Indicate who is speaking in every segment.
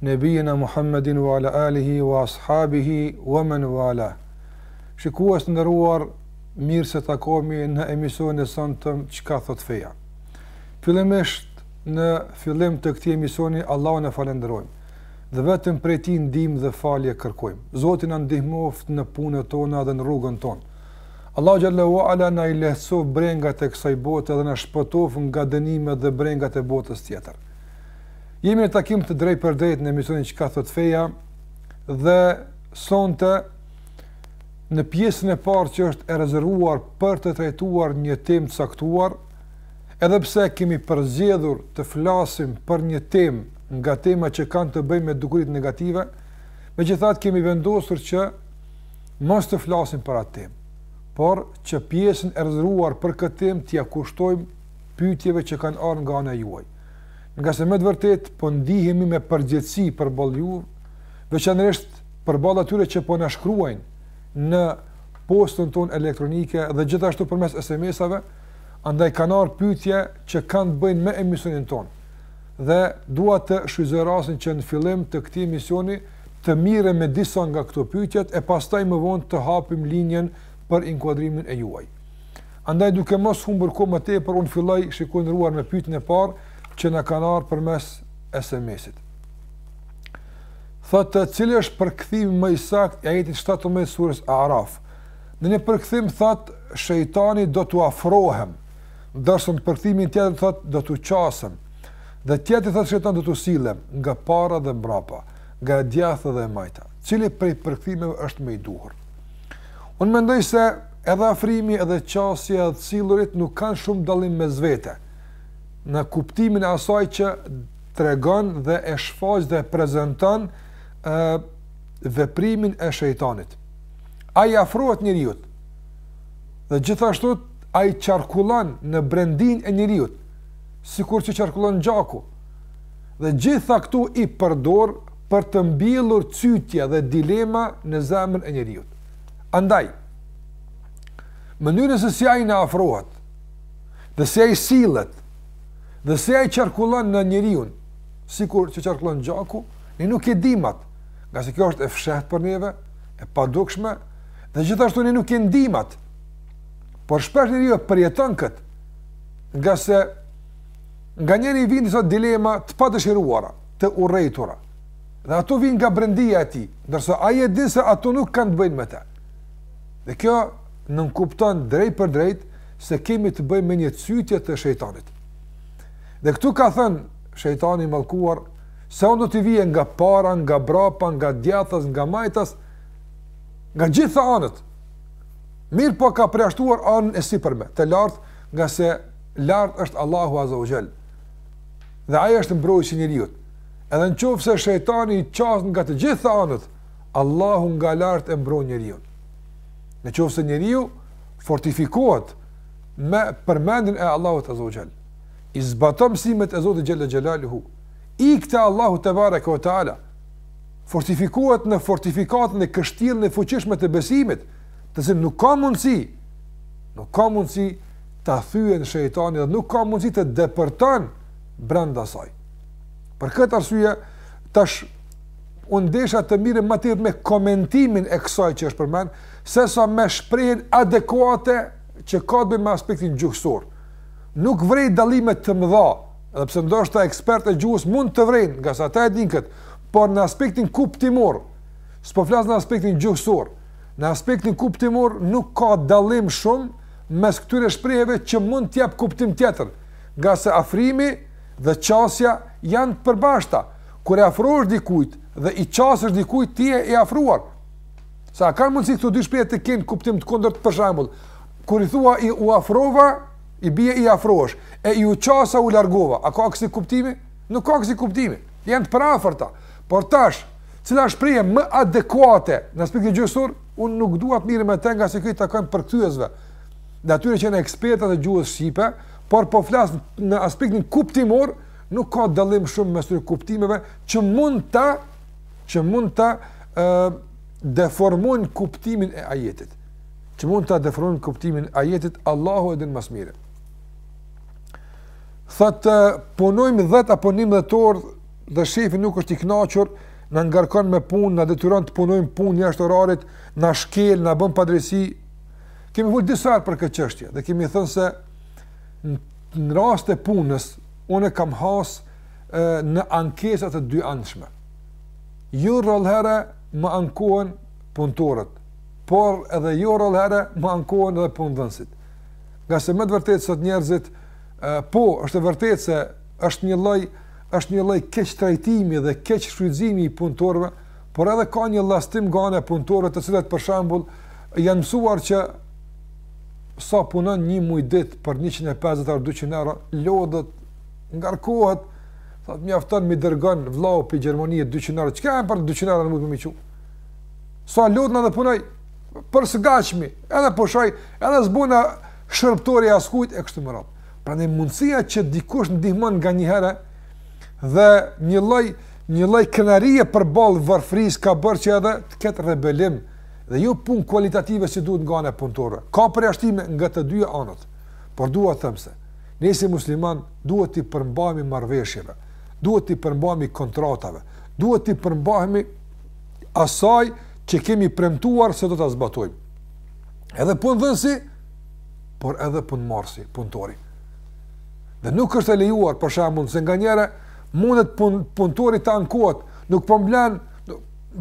Speaker 1: Nebijina Muhammedin wa ala alihi wa ashabihi wa men wala. Shikues të nderuar, mirë se takohemi në emisionin e sontëm Çka thot feja. Fillimisht në fillim të këtij emisioni Allahun e falënderojmë dhe vetëm prej tij ndihmë dhe falje kërkojmë. Zoti na ndihmoft në punët tona dhe në rrugën tonë. Allahu xhallahu ala na i lehtësof brengat e kësaj bote dhe na shpëtof nga dënimet dhe brengat e botës tjetër. Jemi në takim të drejtpërdrejt në emisionin Çka thot feja dhe sonte në pjesën e parë që është e rezervuar për të trajtuar një temë të caktuar, edhe pse kemi përzgjedhur të flasim për një temë nga tema që kanë të bëjnë me dukuritë negative, megjithatë kemi vendosur që mos të flasim për atë temë, por që pjesën e rezervuar për këtë temë t'ja kushtojmë pytjeve që kanë ardh nga ana e juaj. Ngase me të vërtetë po ndihemi me përgjegjësi përballë juve, veçanërisht përballë atyre që po na shkruajnë në postën tonë elektronike dhe gjithashtu përmes SMS-ave, andaj kanë ardh pytje që kanë të bëjnë me emisionin tonë. Dhe dua të shfrytëzoj rasin që në fillim të këtij emisioni të mirem me disa nga këto pytjet e pastaj më vonë të hapim linjen për inkuadrimin e juaj. Andaj duke mos humbur kohë më tepër, unë filloj shikues të nderuar me pyetjen e parë që na kanë ardhur përmes SMS-it. Thotë, cili është përkthimi më i saktë i ajetit 17 surës Araf? Në një përkthim thotë, shejtani do t'u afrohem, ndërsa në përkthimin tjetër thotë do t'u qasem. Dhe tjetri thotë shejtani do t'u sillem nga para dhe mbrapa, nga e djathta dhe e majta. Cili prej përkthimeve është më i duhur? Unë mendoj se edhe afrimi edhe qasja edhe të sillurit nuk kanë shumë dallim mes vete, në kuptimin e asaj që tregon dhe e shfaq dhe e prezenton e, veprimin e shejtanit. Ai i afrohet njeriut, dhe gjithashtu ai qarkullon në brendinë e njeriut, sikur që qarkullon gjaku, dhe gjitha këto i përdor për të mbjellur cytje dhe dilema në zemrën e njeriut. Andaj, mënyrën se si ai na afrohet, dhe si ai sillet, dhe si ai qarkullon në njeriun, sikur që qarkullon gjaku, ne nuk e dimë atë, ngase kjo është e fshehtë për neve, e padukshme, dhe gjithashtu ne nuk e ndimë atë. Por shpesh njeriu e përjeton kët, ngase nganjëherë i vin disa dilema të padëshiruara. të urrejtura. Dhe ato vijnë nga brendia e tij, ndërsa ai e di se ato nuk kanë të bëjnë me të. Dhe kjo nënkupton drejtpërdrejt se kemi të bëjmë me një cytje të shejtanit. Dhe këtu ka thënë shejtani i mallkuar se unë do t'i vij nga para, nga brapa, nga djathtas, nga majtas, nga gjitha anët. Mirëpo ka përjashtuar anën e sipërme, të lartë, ngase lart është Allahu Azza wa Jall. dhe Ai është Mbrojtësi i njeriut. Edhe në qoftë se shejtani i qaset nga të gjitha anët, Allahu nga lart e mbron njeriun. Në qoftë se njeriu fortifikohet me përmendjen e Allahut Azza wa Jall, i zbaton mësimet e Zotit Xhella Xhelaluhu, ik te Allahu tebareke ve teala, fortifikohet në fortifikatën e kështjellën e fuqishme të besimit, të cilën nuk ka mundësi, nuk ka mundësi ta thyen shejtani dhe nuk ka mundësi të depërton brenda saj. Për këtë arsye tash unë desha të merrem më tepër me komentimin e kësaj që është përmend, sesa me shprehjen adekuate që ka të bëjë me aspektin gjuhësor. Nuk vrej dallime të mëdha, edhe pse ndoshta ekspertët e gjuhës mund të vrejnë, ngase ata e dinë këtë, por në aspektin kuptimor, s'po flas në aspektin gjuhësor, në aspektin kuptimor nuk ka dallim shumë mes këtyre shprehjeve që mund të jap kuptim tjetër, ngase afrimi dhe qasja janë të përbashkëta, kur i afrohesh dikujt dhe i qasesh dikujt ti je i afruar. S'kanë mundësi këto dy shprehje të kenë kuptim të kundërt, për shembull, kur i thua iu afrova, i bie i afrohesh, e iu qasa u largova, a ka kësi kuptimi? Nuk ka kësi kuptimi, janë të përafërta, por tash, cila shprehje më adekuate në aspektin gjuhësor? Unë nuk dua të merrem me të ngase kjo u takon përkthyesve dhe atyre që janë ekspertët e gjuhës shqipe, por po flas në aspektin kuptimor, nuk ka dallim shumë mes këtyre kuptimeve që mund ta që mund ta ë deformojnë kuptimin e ajetit. Që mund ta deformojnë kuptimin e ajetit Allahu e din më së miri. Thotë punojmë 10 apo 11 orë dhe shefi nuk është i kënaqur na ngarkon me punë, na detyron të punojmë punë jashtë orarit, na shkel, na bën padrejtësi. Kemi folur disa herë për këtë çështje dhe kemi thënë se në rast të punës unë kam has në ankesa të dyanshme. Jo rrallëherë më ankohen punëtorët, por edhe jo rrallëherë më ankohen edhe punëdhënësit. Ngase me të vërtetë sot njerëzit po, është e vërtetë se është një lloj Është një lloj keqtrajtimi dhe keqshfrytëzimi i punëtorëve, por edhe ka një llastim nga ana e punëtorëve, të cilët për shembull janë mësuar që sa punon një muaj ditë për 150 euro, 200 euro, lodhet, ngarkohet, thotë mjafton m'i dërgon vllau pi Gjermanie 200 euro, çka janë për 200 euro në mund të më çu? Sa lodhna edhe punoj për së gatshmi, edhe pushoj, edhe s'bëna shërbëtor i askujt e kështu me radhë. Prandaj mundësia që dikush ndihmon nganjëherë dhe një lloj një lloj krenarie përballë varfrisë ka bërë që edhe të ketë rebelim dhe jo punë kualitative si duhet nga ana e punëtorëve. Ka përjashtime nga të dyja anët. Por dua të them se ne si muslimanë duhet t'i përmbahemi marrëveshjeve, duhet t'i përmbahemi kontratave, duhet t'i përmbahemi asaj që kemi premtuar se do ta zbatojmë. Edhe punëdhënësi por edhe punëmarrësi, punëtori. Dhe nuk është e lejuar për shembull se nganjëherë mundet pun, punëtori të ankohet, nuk po m'len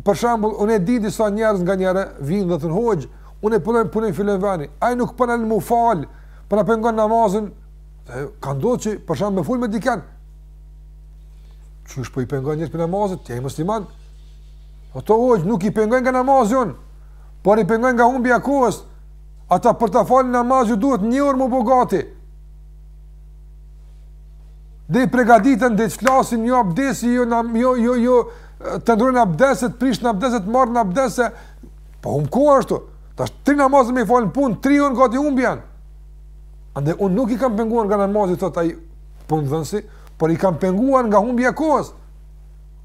Speaker 1: për shembull unë e di disa njerëz nganjëherë vijnë dhe thonë hoxh, unë punoj te filan filani, ai nuk po na len me u fal, po na pengon namazin. Dhe ka ndodhur që për shembull me fol me dikën. Çush po i pengon njerëz për namazin, ti je musliman. Po thot hoxh, nuk i pengoj nga namazi unë, por i pengoj nga humbja kohës. Ata për të falë namaz ju duhet një orë me u bo gati. Deri pregaditen, deri flasin, jo abdesi, jo, jo, jo, jo, të ndrojnë abdeset, prishin abdeset, marrin abdes. Po humb koha shumë. Tash tri namazë me i falë në punë, tri orë gati humbin. Andaj, unë nuk i kam penguar nga namazi, thot ai punëdhënësi, por i kam penguar nga humbja e kohës.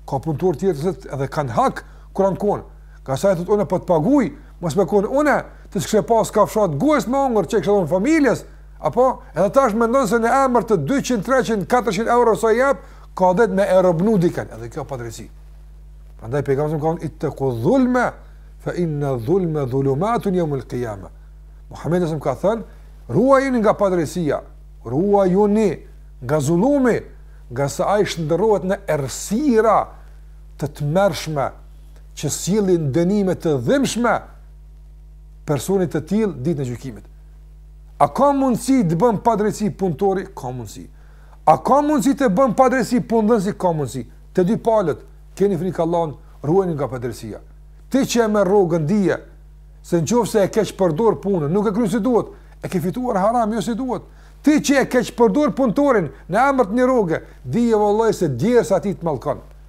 Speaker 1: Ka punëtorë tjerë që edhe kanë hak kur ankohen. Ka që thot unë po të paguj, Mos me kon unë, ti s'kishe pas kafshatë goje me hongër me i çu familjes, apo edhe tash mendon se në emër të 200, 300, 400 euro sa jap, ka drejt me e robnu dikën, edhe kjo padrejtësi. Prandaj pejgamberi ka thënë itte ku dhulma fa inna dhulma dhulumatun yawm al-qiyama. Muhamedi a.s. ka thënë, ruajuni nga padrejtësia, ruajuni nga zullumi, ngase ai shndërrohet në errësira të tmerrshme që sjellin dënime të dhimbshme personit të tillë ditën e gjykimit. A ka mundësi të bën padrejtësi punëtori? Ka mundësi. A ka mundësi të bën padrejtësi punëdhënësi? Ka mundësi. Të dyja palët keni frikë Allahun, ruajuni nga padrejtësia. Ti që e merr rrogën dije se në qoftë se e keqpërdor punën, nuk e kryen si duhet, e ke fituar haram, jo si duhet. Ti që e keqpërdor punëtorin në emër të një rroge, dije vëlla se djersa e tij të mallkon.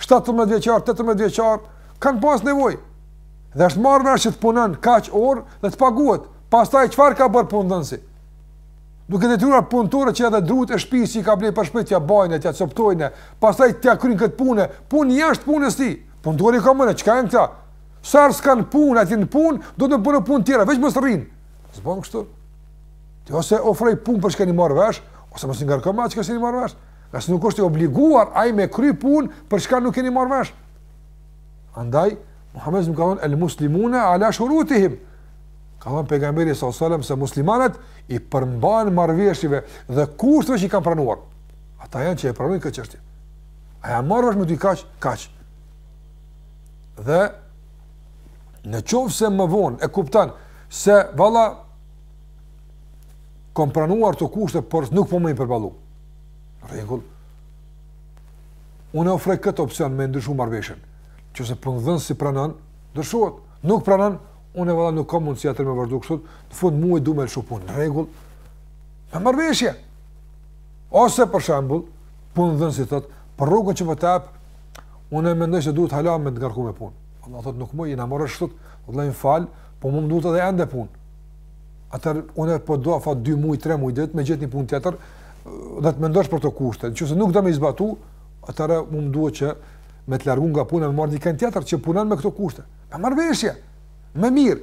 Speaker 1: 17 vjeçar, 18 vjeçar kanë pas nevojë. Dhe është marrë vesh që të punojnë kaq orë dhe të paguhet. Pastaj çfarë ka bërë punëdhënësi? Duke i detyruar punëtorët që edhe drutë e shtëpisë që i ka ble për t'ia bajnë, t'ia coptojnë, pastaj t'ia kryjnë këtë punë punë jashtë punës tij. Punëtori ka menu, çka janë këta? Sa herë s'kanë punë, aty në punë, do të bëjnë punë tjera, veç mos rrin. S'bën kështu. Ti ose ofroj punë për çka keni marr vesh, ose mos i ngarko me atë që s'keni marr vesh. Nëse nuk është i obliguar ai me kry punë, për çka nuk keni marrë vesh? Andaj Muhamedi ka thënë el muslimuna ala shurutihim. Ka thënë pejgamberi sallallahu alajhi wasallam se muslimanët i përmbahen marrëveshjeve dhe kushteve që i kanë pranuar. Ata janë që e pranojnë këtë çështje. A jena marrë vesh me ty kaç kaç? Dhe në qoftë se më vonë e kupton se valla kom pranuar këto kushte, por nuk po muj i përballu. Rregull. Unë e ofroj këtë opsion me ndryshu marrëveshjen. Nëse punëdhënësi pranon, ndryshohet. Nuk pranon, unë valla nuk kam mundësi atëherë me vazhdu kështu. Në fund muajit du me lëshu punën. Në rregull. Me marrëveshje. Ose për shembull, punëdhënësi thotë, për rrogën që unë po të jap, unë mendoj se duhet hala me të ngarkuar me punë. Valla thotë nuk jena marrë vesh kështu. Vëlla më fal, po më duhet edhe ende punë. Atër, unë po ta jap afat 2 mujë, 3 mujë ditë, me gjet një punë tjetër, dhe të mendosh për këto kushte. Në qoftë se nuk do me i zbatu, atëherë mu më duhet që me të largu nga puna, me marrë dikënd tjetër që punon me këto kushte. Me marrëveshje, me mirë.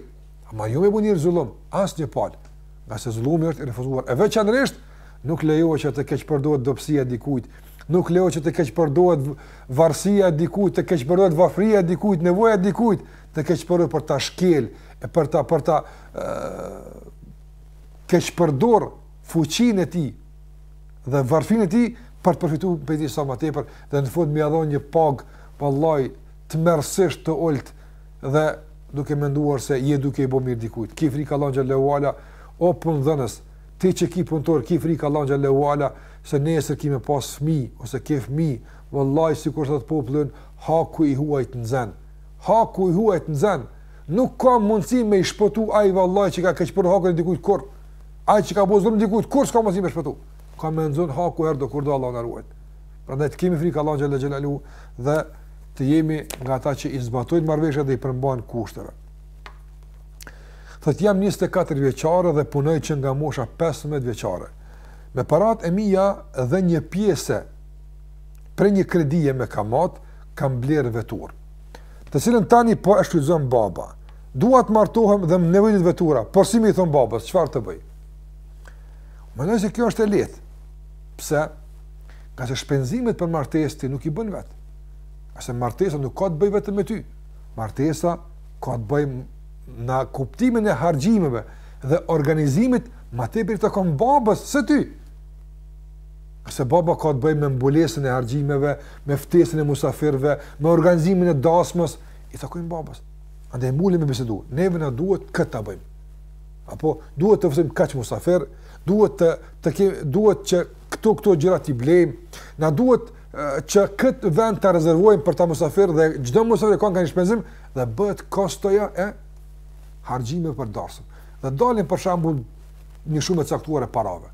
Speaker 1: Ama jo me bo njeri zullum, asnjë palë. Ngase zullumi është i refuzuar. E veçanërisht, nuk lejohet që të keqpërdoret dobsia e dikujt, nuk lejohet që të keqpërdoret varsia e dikujt, të keqpërdoret varfria e dikujt, nevoja e dikujt, të keqpërdoret për ta shkel e për ta për ta keqpërdor fuqinë e tij dhe varfin e tij për të përfituar prej tij sa më tepër dhe në fund me ia dhon një pagë vallai tmerrsisht të ulët dhe duke menduar se je duke i bo mirë dikujt ki frikë Allahu xhelle ue ala o punëdhënës ti që ki punëtor ki frikë Allahu xhelle ue ala se nesër ki me pas fëmijë ose ke fëmijë vallai sikur thot populli haku i huajt nxen Haku i huajt nxen, nuk ka mundësi me i shpëtu ai vallaj që ka keqpërdor hakun e dikujt kurr. Ai që ka bo zullum dikujt kurr s'ka mundësi me shpëtu. Ka me nxon haku herdokurdo Allahu na ruajt. Prandaj të kemi frikë Allahun xhelle ue ala dhe të jemi nga ata që i zbatojnë marrëveshjet dhe i përmbahen kushteve. Thot jam 24 vjeçare dhe punoj që nga mosha 15 vjeçare. Me paratë e mia dhe një pjesë prej një kredie me kamatë, Kam blerë veturë, të cilën tani po e shfrytëzon baba. Dua të martohem dhe më nevojitet vetura, por si me i thon babës, çfarë të bëj? Mendoj se kjo është e lehtë. Pse? Ngase shpenzimet për martesë ti nuk i bën vet. Ngase martesa nuk ka të bëj vetëm me ty. Martesa ka të bëj në kuptimin e hargjimeve dhe organizimit ma te për të kom babës së ty. Ngase baba ka të bëjë me mbulesën e harxhimeve, me ftesën e musafirëve, me organizimin e dasmës, i takojnë babës. Andaj ulemi me bisedu. Neve na duhet këtë ta bëjmë. Apo duhet të ftojmë kaç musafir, duhet të të ke, duhet që këto këto gjëra t'i blejmë. Na duhet që këtë vend ta rezervojmë për ta musafir dhe çdo musafir ka një shpenzim dhe bëhet kostoja e harxhimeve për dasmë. Dhe dalin për shembull një shumë e caktuar e parave.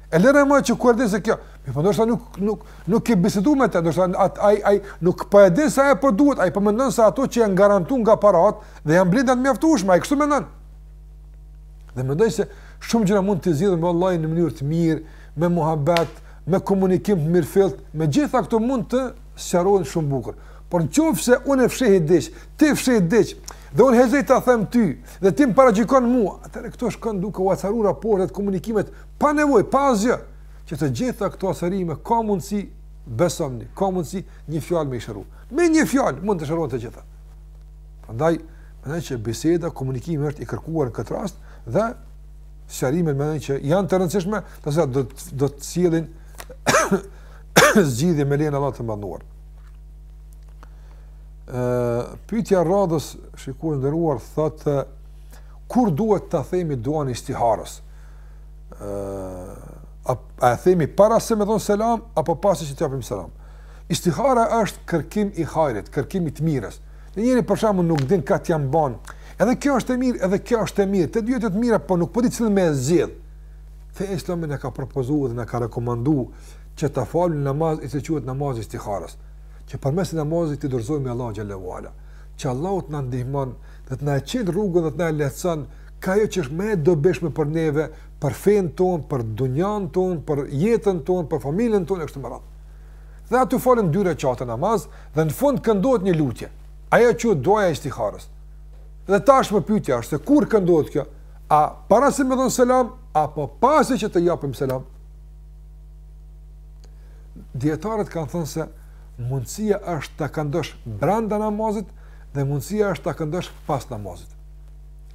Speaker 1: E lëre më që kur di se kjo, mi po ndoshta nuk nuk nuk ke biseduar me të, ndoshta ai ai ai nuk po e di se ajo po duhet, ai po mendon se ato që janë grumbulluar nga parat dhe janë bindshëm të mjaftueshme, ai kështu mendon. Dhe mendoj se shumë gjëra mund të zgjidhen me llaf në mënyrë të mirë, me muhabet, me komunikim të mirëfillt, me gjitha këto mund të sqarohen shumë bukur. Por në qoftë se unë e fshehi diq, ti e fsheh diq, dhe unë hezitoj të them ty, dhe ti më paragjykon mua, atëherë këto shkojnë duke u acaru raportet, komunikimet, Pa nevojë, pa asgjë, që të gjitha këto acarime ka mundësi besomni, ka mundësi me një fjalë me i shëru. Me një fjalë mund të shërohen të gjitha. Prandaj, mendoj që biseda, komunikimi është i kërkuar në këtë rast dhe sqarimet mendoj që janë të rëndësishme, të cilat do do të sjellin zgjidhje me lejen e Allahut të madhëruar. Ë, pyetja e radhës, shikues i nderuar, thotë kur duhet ta themi duan e istiharës. a, a e themi para se me dhon selam, apo pasi që të japim selam. Istihara është kërkim i hajrit, kërkim i të mirës. Njeri për shembull nuk din ka t'ia mban, edhe kjo është e mirë, edhe kjo është e mirë, të dy të mira, po nuk po di cilën me e zgjedh. Fe Islami na ka propozuar dhe na ka rekomanduar që ta falim namazin i cili quhet namazi i istiharës. Që përmes namazit t'i dorëzohemi Allahut xhel-le ve ala. Që Allahu të na ndihmon, të na e çel rrugën dhe të na e lehtëson Ka ajo që është më e dobishme për neve, për fenë tonë, për dunjan tonë, për jetën tonë, për familjen tonë e kështu me radhë. Dhe aty falën dy rekate namaz dhe në fund këndohet një lutje. Ajo quhet duaja e istikharës. Dhe tashmë pyetja është se kur këndohet kjo? A para se me dhon selam apo pasi që të japim selam? Dijetarët kanë thënë se mundësia është ta këndosh brenda namazit dhe mundësia është ta këndosh pas namazit.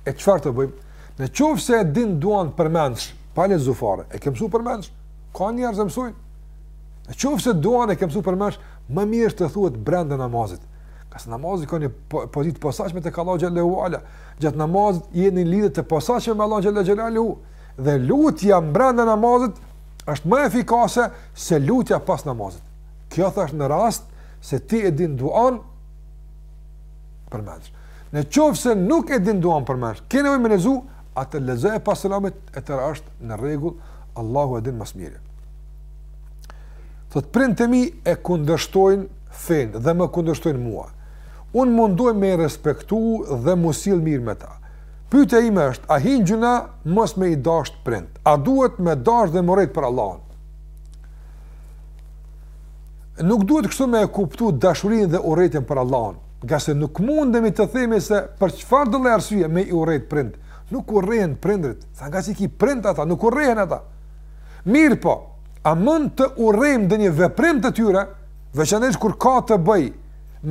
Speaker 1: E çfarë të bëjmë? Në qoftë se e din duanë përmendsh, pa lexu fare, e ke mësu përmendsh, ka njerëz e mësojnë. Në qoftë se duanë e ke mësu përmendsh, më mirë është të thuhet brenda namazit. Ngase namazi ka një po, pozitë të posaçme te Allahu xhel-le ue ala. Gjatë namazit ke një lidhje të posaçme me Allahun xhel-le xhelaluhu. Dhe lutja mbrenda namazit është më efikase se lutja pas namazit. Kjo thashë në rast se ti e din duanë përmendsh. Në qoftë se nuk e din duanë përmendsh, ke nevojë me lexu, atëherë lexoje pas selamit, e tëra është në rregull, Allahu e din më së miri. Thotë, prindët e mi e kundërshtojnë fenë dhe më kundërshtojnë mua. Unë mundohem me i respektu dhe m'u sjellë mirë me ta. Pyetja ime është, a hyn në gjynah mos me i dashtë prindët? A duhet me dashtë dhe me urrejt për Allahun? nuk duhet kështu me e kuptu dashurinë dhe urrejtjen për Allahun, ngase nuk mundemi të themi se për çfarëdolloj arsye me i urrejt prindët, nuk urrehen prindërit, ngase i ki prind ata, nuk urrehen ata. Mirëpo, a mund të urrejmë ndonjë veprim të tyre, veçanërisht kur ka të bëjë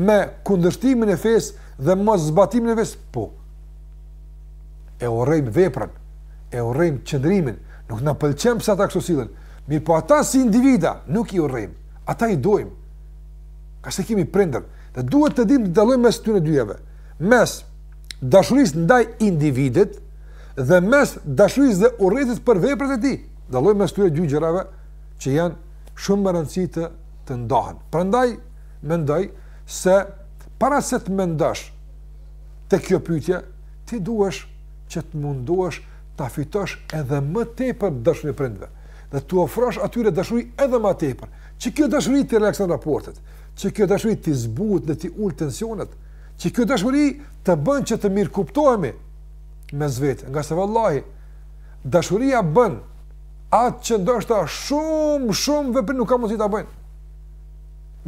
Speaker 1: me kundërshtimin e fesë dhe moszbatimin e fesë, po. E urrejmë veprën, e urrejmë qëndrimin, nuk na pëlqen pse ata kështu sillen, Mirëpo ata si individa nuk i urrejmë. Ata i dojmë. Ngase i kemi prindër. Dhe duhet të dimë të dallojmë mes tyne dyjave. Mes dashurisë ndaj individit dhe mes dashurisë dhe urrejtjes për veprat e tij. Dallojmë mes këtyre dy gjërave që janë shumë me rëndësi të, të ndahen. Prandaj, mendoj se para se të mendosh te kjo pyetje, ti duhesh që të mundohesh ta fitosh edhe më tepër dashurinë e prindve, dhe t'u ofrosh atyre dashuri edhe më tepër, që kjo dashuri t'i relakson raportet, që kjo dashuri t'i zbut dhe t'i ul tensionet, që kjo dashuri të bën që të mirëkuptohemi mes vete, ngase vallahi, dashuria bën atë që ndoshta shumë, shumë veprim nuk ka mundësi ta bëjnë.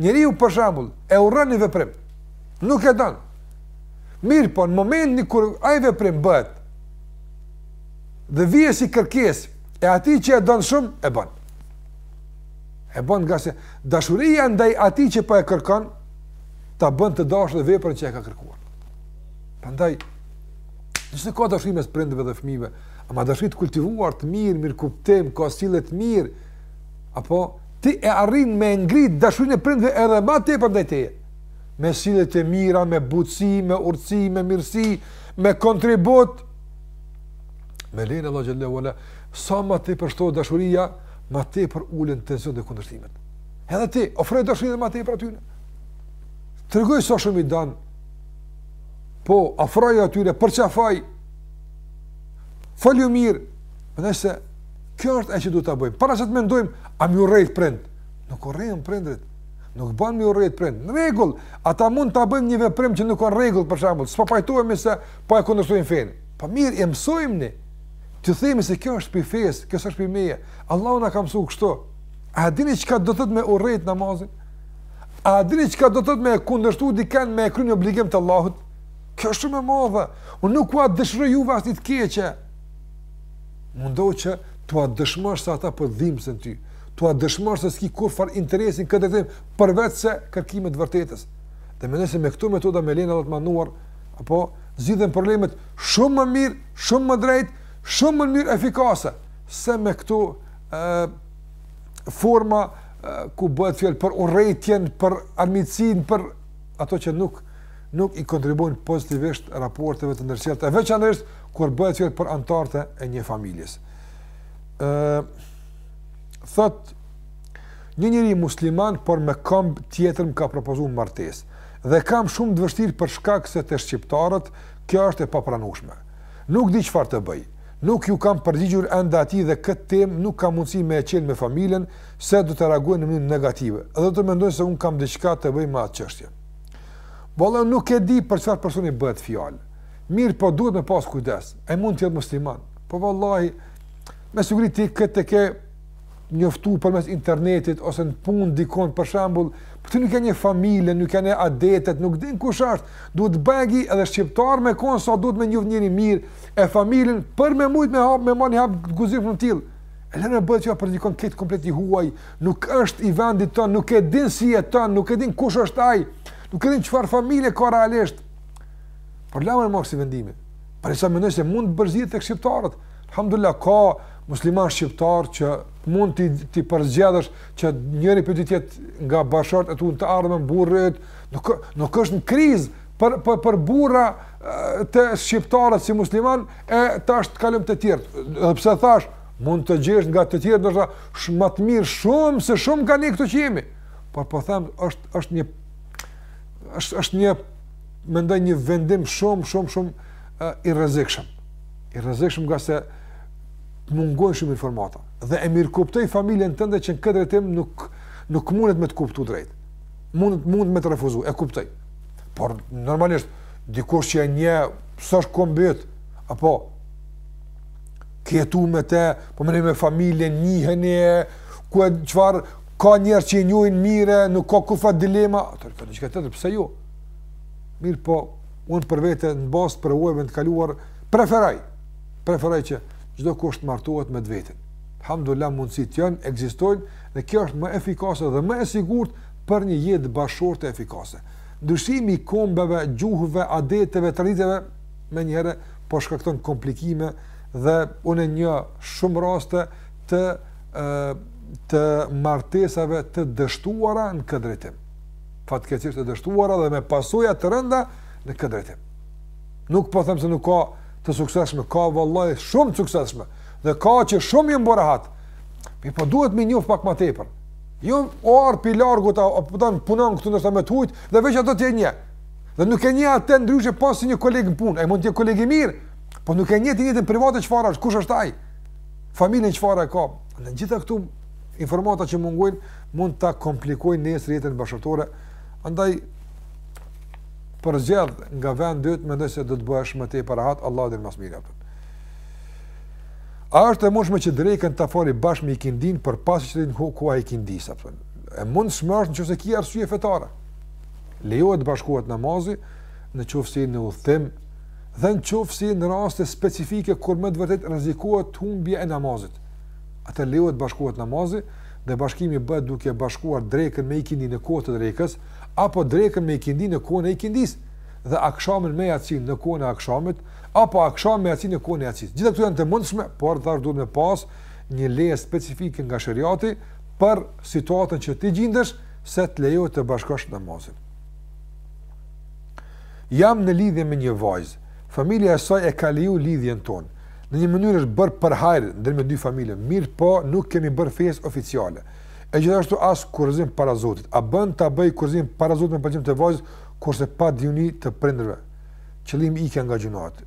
Speaker 1: Njeriu për shembull, e urren një veprim, nuk e don. Mirëpo, në momentin kur ai veprim bëhet, dhe vjen si kërkesë e atij që e don shumë, e bën. E bën ngase dashuria ndaj atij që ta po e kërkon, ta bën të dashur edhe veprën që e ka kërkuar. Prandaj, nëse ka dashuri mes prindëve dhe fëmijëve, ama dashuri të kultivuar të mirë, mirëkuptim, ka sjellje të mirë, apo ti e arrin me ngrit dashurinë e prindëve edhe ma tepër ndaj teje. Me sjelljet e mira, me butësi, me urtësi, me mirësi, me kontribut, me lejen e Allahut xhel-le ue ala, sa ma tepër shtohet dashuria, ma tepër ulen tensionet dhe kundërshtimet. Edhe ti, ofroj dashurinë edhe ma tepër atyre. Tregoj sa shumë i don, po, afroju atyre, përqafoj, folju mirë, mendoj se kjo është e që duhet ta bëjmë, para se të mendojmë, a me i urrejtë prindt, nuk i urrejmë prindrit, Nuk bën me urrejt prind. Në rregull, ata mund ta bëjnë një veprim që nuk o n'rregull për shembull. S'po pajtohemi se po e kundërshtojnë fen. Po mirë, e mësojmë ne. Të themi se kjo është prej fesë, kjo është prej meje. Allahu na ka mësuar kështu. A dini çka do të thotë me urrejt namazin? A dini çka do të thotë me kundërshtu dikën me kry një obligim të Allahut? Kjo është shumë e madhe. Unë nuk ua dëshiroj juve atë të keqe. Mundohu që tua dëshmosh se ata po dhimbsen ty. Tua dëshmosh se s'ki kurrfarë interesi n'këtë drejtim përveç se kërkimit të së vërtetës. Dhe mendoj se me këto metoda me lejen e Allahut të madhëruar, po zgjidhen problemet shumë më mirë, shumë më drejt, shumë më efikase se me këto ë forma ku bëhet fjalë për urrejtjen, për armiqësinë, për ato që nuk nuk i kontribuojnë pozitivisht raporteve të ndërsjellta, veçanërisht kur bëhet fjalë për anëtarët e një familjes. ë Thot një njeri musliman por me komb tjetër më ka propozuar martesë dhe kam shumë të vështirë për shkak se te shqiptarët kjo është e papranueshme. Nuk di çfarë të bëj. Nuk ju kam përgjigjur ende atij dhe këtë temë nuk kam mundësi me e çel me familjen se do të reagojnë në mënyrë negative dhe do të mendojnë se unë kam diçka të bëj me atë çështje. Valla nuk e di për çfarë personi bëhet fjalë. Mirëpo duhet me pas kujdes. Ai mund të jetë musliman. Po vallahi Me siguri ti këtë e ke njoftu përmes internetit, ose në pun dikun, për shembull, po ti nuk e njeh familjen, nuk i njeh adetet, nuk din kush ashtë, duhet belki edhe shqiptar me konë, sa duhet me njoftë njerin mirë e familjen, për me mujtë me hapë, me marë një hapë të guximshëm të tillë. E le më bëhet fjalë për dikon që është komplet i huaj, nuk është i vendit tonë, nuk e din si jeton, nuk e din kush është ai, nuk e din çfarë familje ka realisht. Pra mos e merr asi vendimi. Përderisa mendoj se mund të përzihet tek shqiptarët, Alhamdulillah ka musliman shqiptar që mund ti t'i përzgjedhësh që njëri prej tyre të jetë nga bashkëshortët e tu të ardhmen burri, nuk nuk është në krizë për për për burra te shqiptarët si musliman e tash të kalojmë te të tjerë. Edhe pse thash, mund të gjesh nga të tjerë ndoshta shumë më të mirë, shumë se shumë kënd këtu që jemi. Por po them, është është një është është një mendoj një vendim shumë shumë shumë i rrezikshëm. i rrezikshëm nga se mungojnë shumë informata. Dhe e mirëkuptoj familjen tënde që në këtë drejtim nuk nuk mundet me të kuptu drejt. Mund mund me të refuzu, e kuptoj. Por normalisht dikush që e njeh, s'është kombi yt apo këtu me të, po me familjen, njiheni ku e çfarë ka njerëz që i njojnë mirë, nuk ka kurfarë dilema, atëherë, për një që këtë të pse jo? Mirëpo, Unë për vete në bazë të përvojave të kaluar preferoj preferoj që çdokush të martohet me të vetin. Alhamdulillah mundësitë janë, ekzistojnë dhe kjo është më efikase dhe më e sigurt për një jetë bashkëshortore efikase. Ndryshimi i kombeve, gjuhëve, adeteve, traditave menjëherë po shkakton komplikime dhe unë njoh shumë raste të ë të martesave të dështuara në këtë drejtim. fatkeqësisht të dështuara dhe me pasoja të rënda në këtë drejtim. Nuk po them se nuk ka të suksesshme, ka vallahi shumë të suksesshme dhe ka që shumë janë bo rahat. Mirëpo duhet me njof pak më tepër. Jo o ardh pi largut apo po don punon këtu ndoshta me të hujt dhe veç ato të njeh. Dhe nuk e njeh atë ndryshe pos si një koleg në punë, ai mund të jetë koleg i mirë, po nuk e njeh jetën private çfarë është, kush është ai? Familjen çfarë ka? Të gjitha këto Informata që mungojnë mund ta komplikojnë nesër jetën bashkëshortore. Andaj përzgjedh nga vendi yt mendoj se do të bëhesh më tepër rahat, Allahu e di më së miri atë. A është e mundshme që drekën ta fali bashkë me ikindin përpara se të hyn koha e ikindisë apo? E mundshme o nëse ki arsye fetare. Lejohet të bashkohet namazi në qofsh në udhëtim dhe në qofsh në raste specifike kur me të vërtetë rrezikohet humbja e namazit. atëherë lejohet të bashkohet namazi dhe bashkimi bëhet duke bashkuar drekën me ikindinë në kohë të drekës, apo drekën me ikindinë në kohën e ikindisë, dhe akshamin me jacinë në kohën e akshamit, apo akshamin me jacinë në kohën e jacisë. Gjitha këto janë të mundshme, por thashë duhet me pas një leje specifike nga sheriati për situatën që ti gjindesh se a të lejohet të bashkosh namazin. Jam në lidhje me një vajzë, familja e saj e ka leju lidhjen tonë, Në një mënyrë është bërë për hajr ndërmjet dy familje, mirëpo nuk kemi bërë fejesë oficiale. E gjithashtu as kurorëzim para Zotit. A bën ta bëj kurorëzim para Zotit me pëlqim të vajzës, kurse pa dijuni të prindërve? Qëllimi ikja nga gjynahet.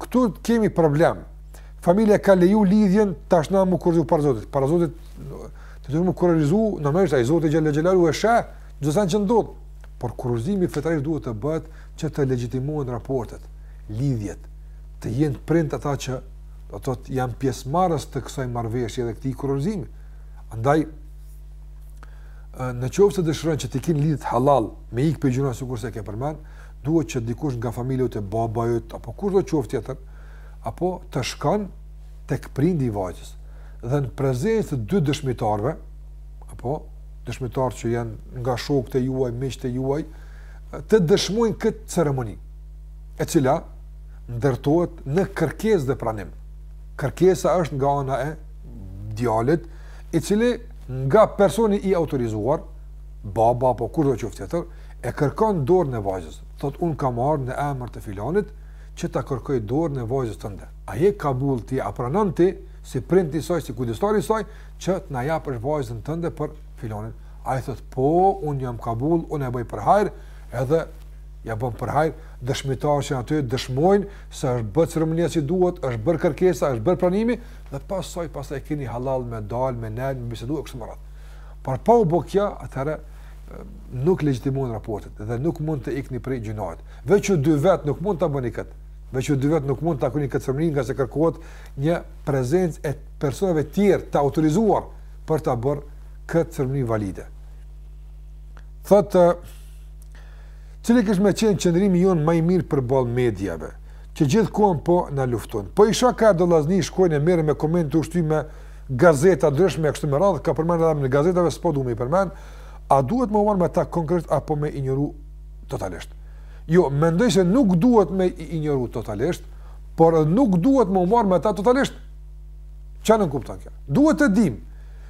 Speaker 1: Këtu kemi problem. Familja ka leju lidhjen tash me u kurorëzu para Zotit. Para Zotit duhet me u kurorëzu, në mënyrë, ai Zoti xhele xhelaluhu e sheh gjithë sen që ndodh. Por kurorëzimi fetarisht duhet të bëhet që të legjitimohen raportet. lidhjet, të jenë prind, ata që do të thotë janë pjesëmarrës të kësaj marrëveshje dhe këtij kurorëzimi. Andaj në qoftë se dëshiron që të kenë lidhjet hallall me ik prej gjynahit sikurse ke përmend, duhet që dikush nga familja jote, babai apo kushdo qoftë tjetër apo të shkon tek prindi i vajzës dhe në prezencë të dy dëshmitarëve apo dëshmitarë që janë nga shokët e tuaj, miqtë e tuaj, të dëshmojnë këtë ceremoni. e cila ndërtohet në kërkesë dhe pranim. Kërkesa është nga ana e djalit, i cili nga personi i autorizuar, baba apo kushdo qoftë tjetër, e kërkon dorën e vajzës. Thot un kam ardhur në emër të filanit që ta kërkoj dorën e vajzës tënde. A je kabul ti, a pranon ti si prind i saj, si kujdestari i saj që të na japësh vajzën tënde për filanin? Ai thot po, un jam kabul, un e bëj për hajr, edhe Ia bën për hajr dëshmitarët aty dëshmojnë se është bërë ceremonia si duhet, është bërë kërkesa, është bërë pranimi dhe pas asaj pastaj keni hallall me dal, me nejt, me bisedu e kështu me radhë. Por pa u bë kjo, atëherë nuk legjitimon raportet dhe nuk mund të ikni prej gjynahit. Veç ju dy vet nuk mund ta bëni kët. Veç ju dy vet nuk mund ta keni kët seremoni ngase kërkohet një prezencë e personave të tjerë të autorizuar për ta bërë kët seremoni valide. Thotë Cili kish me qenë qëndrimi jonë ma i mirë përballë mediave, që gjithë kohën po na luftojnë. Po i shoh ka do vllazni shkojnë e merren me komente u shti me gazeta të ndryshme e kështu me radhë, ka përmend edhe emra gazetave s'po du me i përmend, a duhet me u marrë me ta konkret apo me i injoru totalisht. Jo, mendoj se nuk duhet me i injoru totalisht, por edhe nuk duhet me u marrë me ta totalisht. Çka nënkupton kjo? Duhet të dim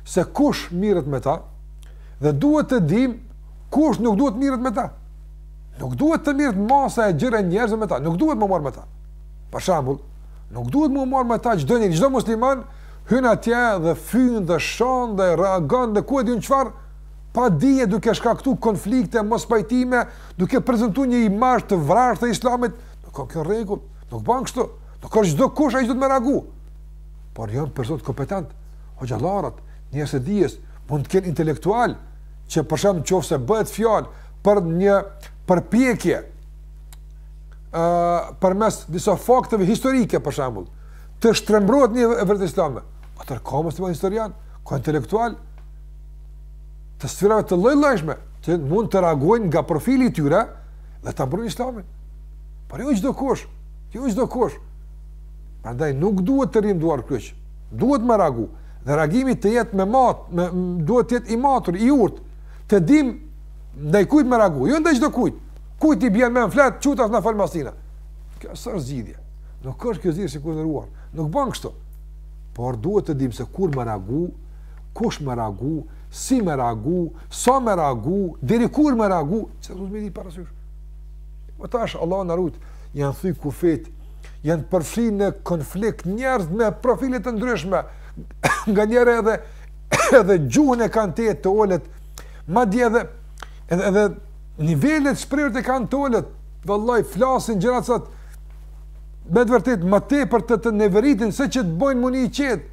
Speaker 1: se kush merret me ta dhe duhet të dim Kush nuk duhet merret me ta? Nuk duhet të merret masa e gjërë e njerëzve me ta, nuk duhet me u marrë me ta. Për shembull, nuk duhet me u marrë me ta çdo njeri, çdo musliman, hyn atje dhe fyn dhe shan dhe reagon dhe ku e di unë çfarë, pa dije duke shkaktu konflikte, mospajtime, duke prezentu një imazh të vrazhdë të islamit, nuk a kjo rregull, nuk ban kështu, nuk ka çdokush ai që do me reagu. Por janë personët kompetent, hoxhallarët, njerëzit e dijes, mund të jenë intelektual, që për shembull në qoftë se bëhet fjalë për një përpjekje ë përmes disa fakteve historike për shembull, të shtrembrohet një vërtet islame. Atëherë ka musliman historian, ka intelektual të sferave të lloj-llojshme që mund të reagojnë nga profili i tyre dhe ta mbrojnë islamin. Por jo çdokush, jo çdokush. Prandaj nuk duhet të rrim duarkryq. Duhet me reagu. Dhe reagimi të jetë me mat, me, duhet të jetë i matur, i urtë. Të dimë ndaj kujt me reagu, jo ndaj çdo kujt. Kujt i bjen mend, flet qitash në fakt masi na. Kjo është zgjidhje. Nuk është kjo zgjidhje shikues të nderuar. Nuk ban kështu. Por duhet të dimë se kur me reagu, kush me reagu, si me reagu, sa me reagu, deri kur me reagu, këto duhet me i pasë parasysh. Po tash, Allah na rujtë, janë thy kufijt janë përfshi në konflikt njerëz me profile të ndryshme, nganjëherë edhe, edhe gjuhën e kanë të ulët, madje edhe, edhe, edhe nivelin e shprehjes e kanë të ulët, vëlla, flasin gjëra sot, me të vërtetë, ma tepër të të neveritin, se që të bojnë me u ni i qetë,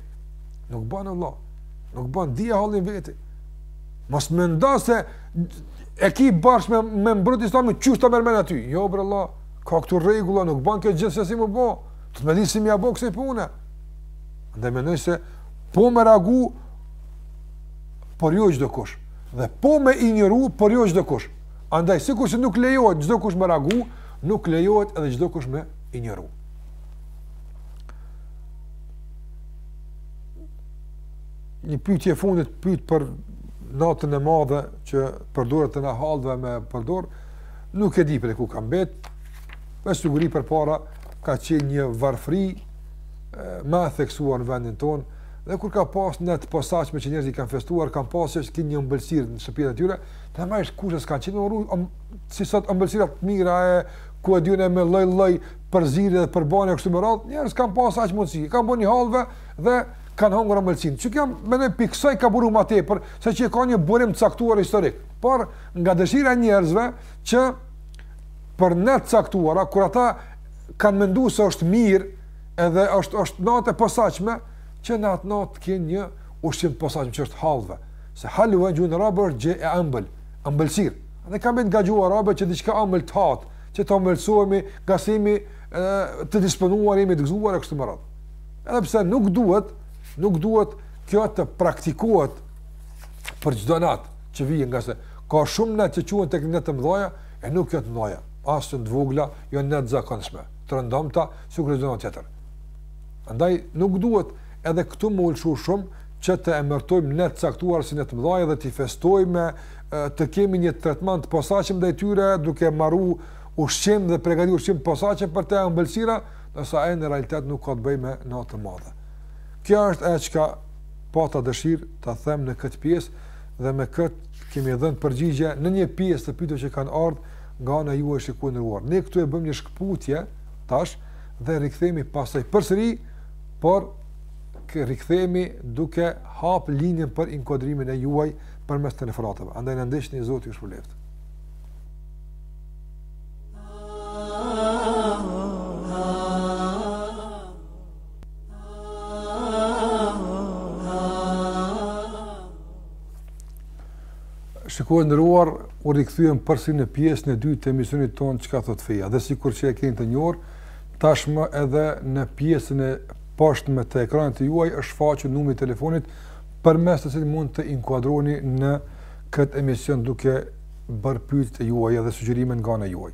Speaker 1: nuk bon vëlla, nuk bon, dija hallin vetit, mos mendo se e ki borxh me, me mbrojt islamin, qysh të merr mendja aty, jo, bre vëlla, Ka këtu rregulla, nuk ban kjo gjithsesi me u bo. Duhet me ditë si me ia bo kësaj pune. Andaj mendoj se po me reagu por jo çdo kush dhe po me injoru por jo çdo kush. Andaj sikur se nuk lejohet çdo kush me reagu, nuk lejohet edhe çdo kush me injoru. Një pyetje e fundit pyet për natën e madhe që përdoret hallva me e përdor Nuk e di prej ku ka mbet, me siguri përpara ka qenë një varfri ma e theksuar në vendin tonë, dhe kur ka pas netë të posaçme që njerëzit kanë festuar, kanë pas qejf të kenë një ëmbëlsirë në shpijat e tyre, atëherë natyrisht kushtet s'kanë qenë, thom, si sot ëmbëlsira të mira e ku e di unë me lloj-lloj përzierje dhe përbërje e kështu me radhë, njerëz kanë pas aq mundësi, kanë bo një hallvë dhe kanë hongër ëmbëlsinë. Që kjo mendoj prej ksaj ka buru ma tepër, se që ka një burim të caktuar historik. Por nga dëshira e njerëzve që për net të caktuara, kur ata kanë mendu se është mirë, edhe është, është natë e posaçme, që në atë natë të kenë një ushqim të posaçëm, që është hallva. Se hallva në gjuhën arabe është gjë e ëmbël, ëmbëlsirë. Dhe ka mbet nga gjuha arabe që diçka e ëmbël të hahet, që të ëmbëlsohemi, ngase jemi të disponuar, jemi të gëzuar e kështu me radhë. Edhe pse nuk duhet, nuk duhet kjo të praktikohet për çdo natë. që vjen ngase ka shumë net që quhen tek ne net të mëdha e nuk janë të mëdha, as të vogla, janë net të zakonshme, të rëndomta, sikur çdo natë tjetër. Andaj nuk duhet edhe këtu me u lshu shumë që të emërtojmë net të caktuara si net të mëdha dhe të festojmë të kemi një tretman të posaçëm ndaj tyre duke maru ushqim dhe përgatitur ushqim të posaçëm për të, ëmbëlsira, ndërsa ajo në realitet nuk ka të bëjë me natë të madhe. Kjo është ajo çka pata dëshirë ta them në këtë pjesë. dhe me këtë kemi dhënë përgjigje në një pjesë të pyetjeve që kanë ardhur nga ana juaj shikues të nderuar. Ne këtu e bëjmë një shkëputje tash dhe rikthehemi pasaj përsëri, por rikthehemi duke hap linjën për inkuadrimin e juaj përmes telefonatave. Andaj na ndiqni zoti ju shpërbleftë. Shikues të nderuar, u rikthyem përsëri në pjesën e dytë të emisionit tonë çka thotë feja. Dhe sikur që e keni të njohur, tashmë edhe në pjesën e poshtme të ekranit të juaj, është shfaqur numri i telefonit përmes të cilit mund të inkuadroni në këtë emision duke bërë pyetjet e juaja edhe sugjerimet nga ana e juaj.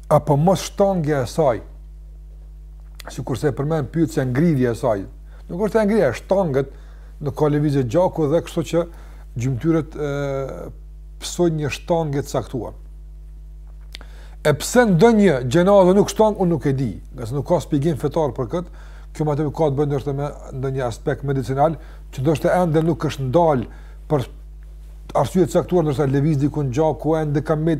Speaker 1: apo mos shtangja e saj, sikurse e përmend pyetësi ngrirja e saj, nuk është ngrirje, shtanget nuk ka lëvizje gjaku dhe kështu që gjymtyrët pësojnë një shtangje të caktuar. E pse ndonjë xhenaze nuk shtanget, unë nuk e di, ngase nuk ka shpjegim fetar për këtë, kjo ma tepër ka të bëjë ndoshta me ndonjë aspekt medicinal, që ndoshta ende nuk është ndalë për arsye të caktuar, ndoshta lëviz dikund gjaku, ende kam me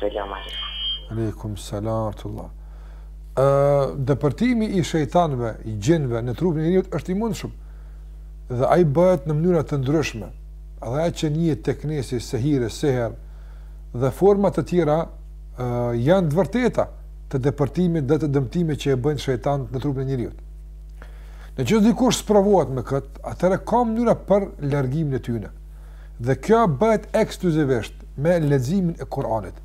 Speaker 2: Selam aleikum.
Speaker 1: Aleikum selam ve rahmetullah. Ë depërtimi i shejtanëve, i gjinëve në trupin e njeriut është i mundshëm. Dhe ai bëhet në mënyra të ndryshme. Dhe ajo që njihet tek ne si sehire, seher dhe forma të tjera ë janë të vërteta të depërtimit dhe të dëmtimit që e bëjnë shejtanët në trupin e njeriut. Në qoftë se dikush sprovohet me këtë, atëherë ka mënyra për largimin e tyre. Dhe kjo bëhet ekskluzivisht me leximin e Kur'anit.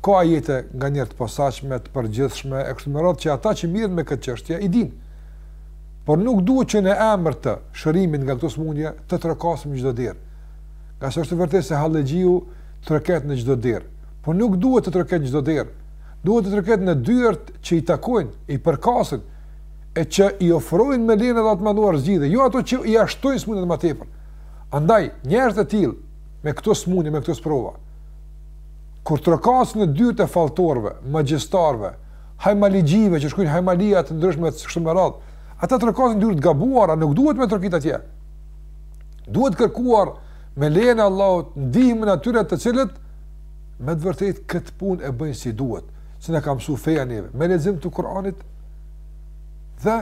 Speaker 1: Ka ajete nganjëherë të posaçme, të përgjithshme, e kështu me radhë që ata që merren me këtë çështje i dinë. Por nuk duhet që në emër të shërimit nga këto smundje të trokasim çdo derë. Ngase është e vërtetë se hallexhiu troket në çdo derë, por nuk duhet të troket çdo derë. Duhet të troket në dyert që i takojnë, i përkasin e që i ofrojnë me lejen e të Madhëruarit zgjidhje, jo ato që ia shtojnë smundjet më tepër. Andaj, njerëz të tillë, me këto smundje, me këto sprova, kur trokasin në dyert e falltorëve, magjistarëve, hajmalixhinjve, që shkruajnë hajmalia të ndryshme, e kështu me radhë, ata trokasin në dyer të gabuara, nuk duhet me trokit atje. Duhet kërkuar me lejen e Allahut, ndihmën e atyre të cilët, me të vërtetë këtë punë e bëjnë si duhet, si na ka msu feja neve, me lexim të Kur'anit, dhe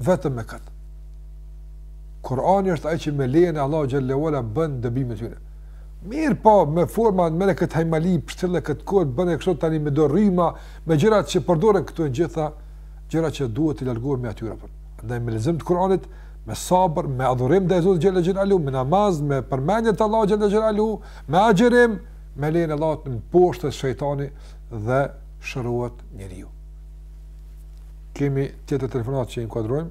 Speaker 1: vetëm me këtë. Kurani është ai që me lejen e Allahu xhelle ve ala bën dëbimin e tyre. Mirëpo, me forma, me këtë hajmali, pështille këtë kërë, bëne kështu tani me do rrima, me gjërat që përdoren këto të gjitha, gjërat që duhet të largohemi prej tyre. Prandaj me lexim të Kur'anit, me sabër, me adhurim ndaj Zotit xhelle xhelaluhu, me namaz, me përmendje të Allahut xhelle xhelaluhu, me agjerim, me lejen e Allahut mposhtet shejtani dhe shërohet njeriu. Kemi tjetër telefonat që e inkuadrojmë.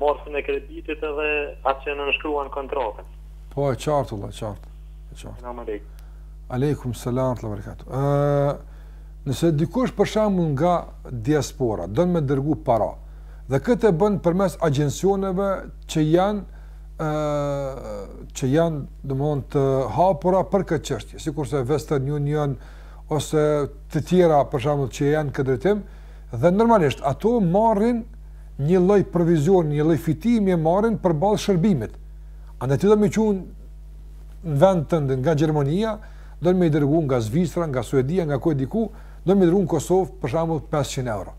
Speaker 3: marrësin e kreditit edhe atë që e nënshkruan kontratën.
Speaker 1: Po e qartë vëlla, e qartë. E qartë.
Speaker 3: Selam alejkum.
Speaker 1: Aleikum selam wa barakatuh. Ë Nëse dikush për shembull nga diaspora don me dërgu para dhe këtë e bën përmes agjencioneve që janë ë që janë domthon të hapura për këtë çështje, sikurse Western Union ose të tjera për shembull që janë këtë drejtim, Dhe normalisht ato marrin një lloj provizioni, një lloj fitimi e marrin përballë shërbimit. Andaj ti do me çu në vend tëndin, nga Gjermania, do me i dërgu nga Zvicra, nga Suedia, nga ku e diku, do me i dërgu në Kosovë për shembull 500 euro.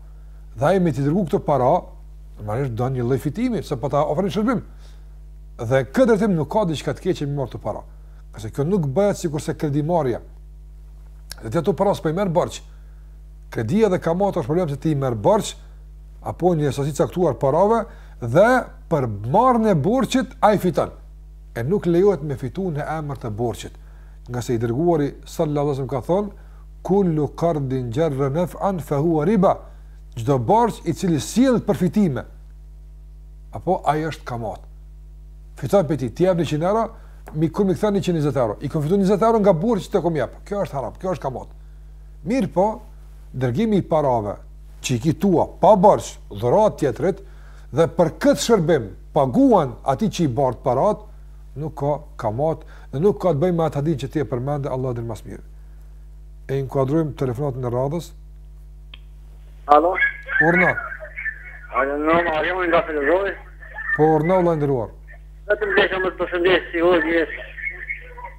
Speaker 1: Dhe ai me t'i dërgu këto para, normalisht do një lloj fitimi, se po ta ofron shërbim. Dhe këtë drejtim nuk ka diçka të keqe me marrë ato para. Ngase kjo nuk bëhet sikurse kredimarrja. Dhe ti ato para s'po i merr borxh. Kredia dhe kamata është problem se ti i merr borxh apo një sasi të caktuar të parave dhe për marrjen e borxhit ai fiton. E nuk lejohet me fitu në emër të borxhit. Ngase i dërguari sallallahu alajhi wasallam ka thonë, "Kullu qardin jarra naf'an fa huwa riba." Çdo borxh i cili sjell përfitime apo ai është kamatë. Fiton për ti, ti jap 100 euro, mi kthen, kur mi kthen 120 euro. I kom fitu 20 euro nga borxhi që të kom jap. Kjo është haram, kjo është kamatë. Mirëpo, dërgimi i parave, që i ki tuat, pa borxh, dhuratë tjetrit, dhe për këtë shërbim paguan atij që i bart paratë, nuk ka kamatë dhe nuk ka të bëjë me atë hadith që ti e përmende, Allahu e
Speaker 4: din më
Speaker 1: së miri. E inkuadrojmë telefonatën
Speaker 5: e radhës. Alo. Urdhno. Alo, no, ma
Speaker 1: jam nga Ferizaj. Po
Speaker 5: urdhno vëlla i nderuar. Vetëm desha me të përshëndet si hoje.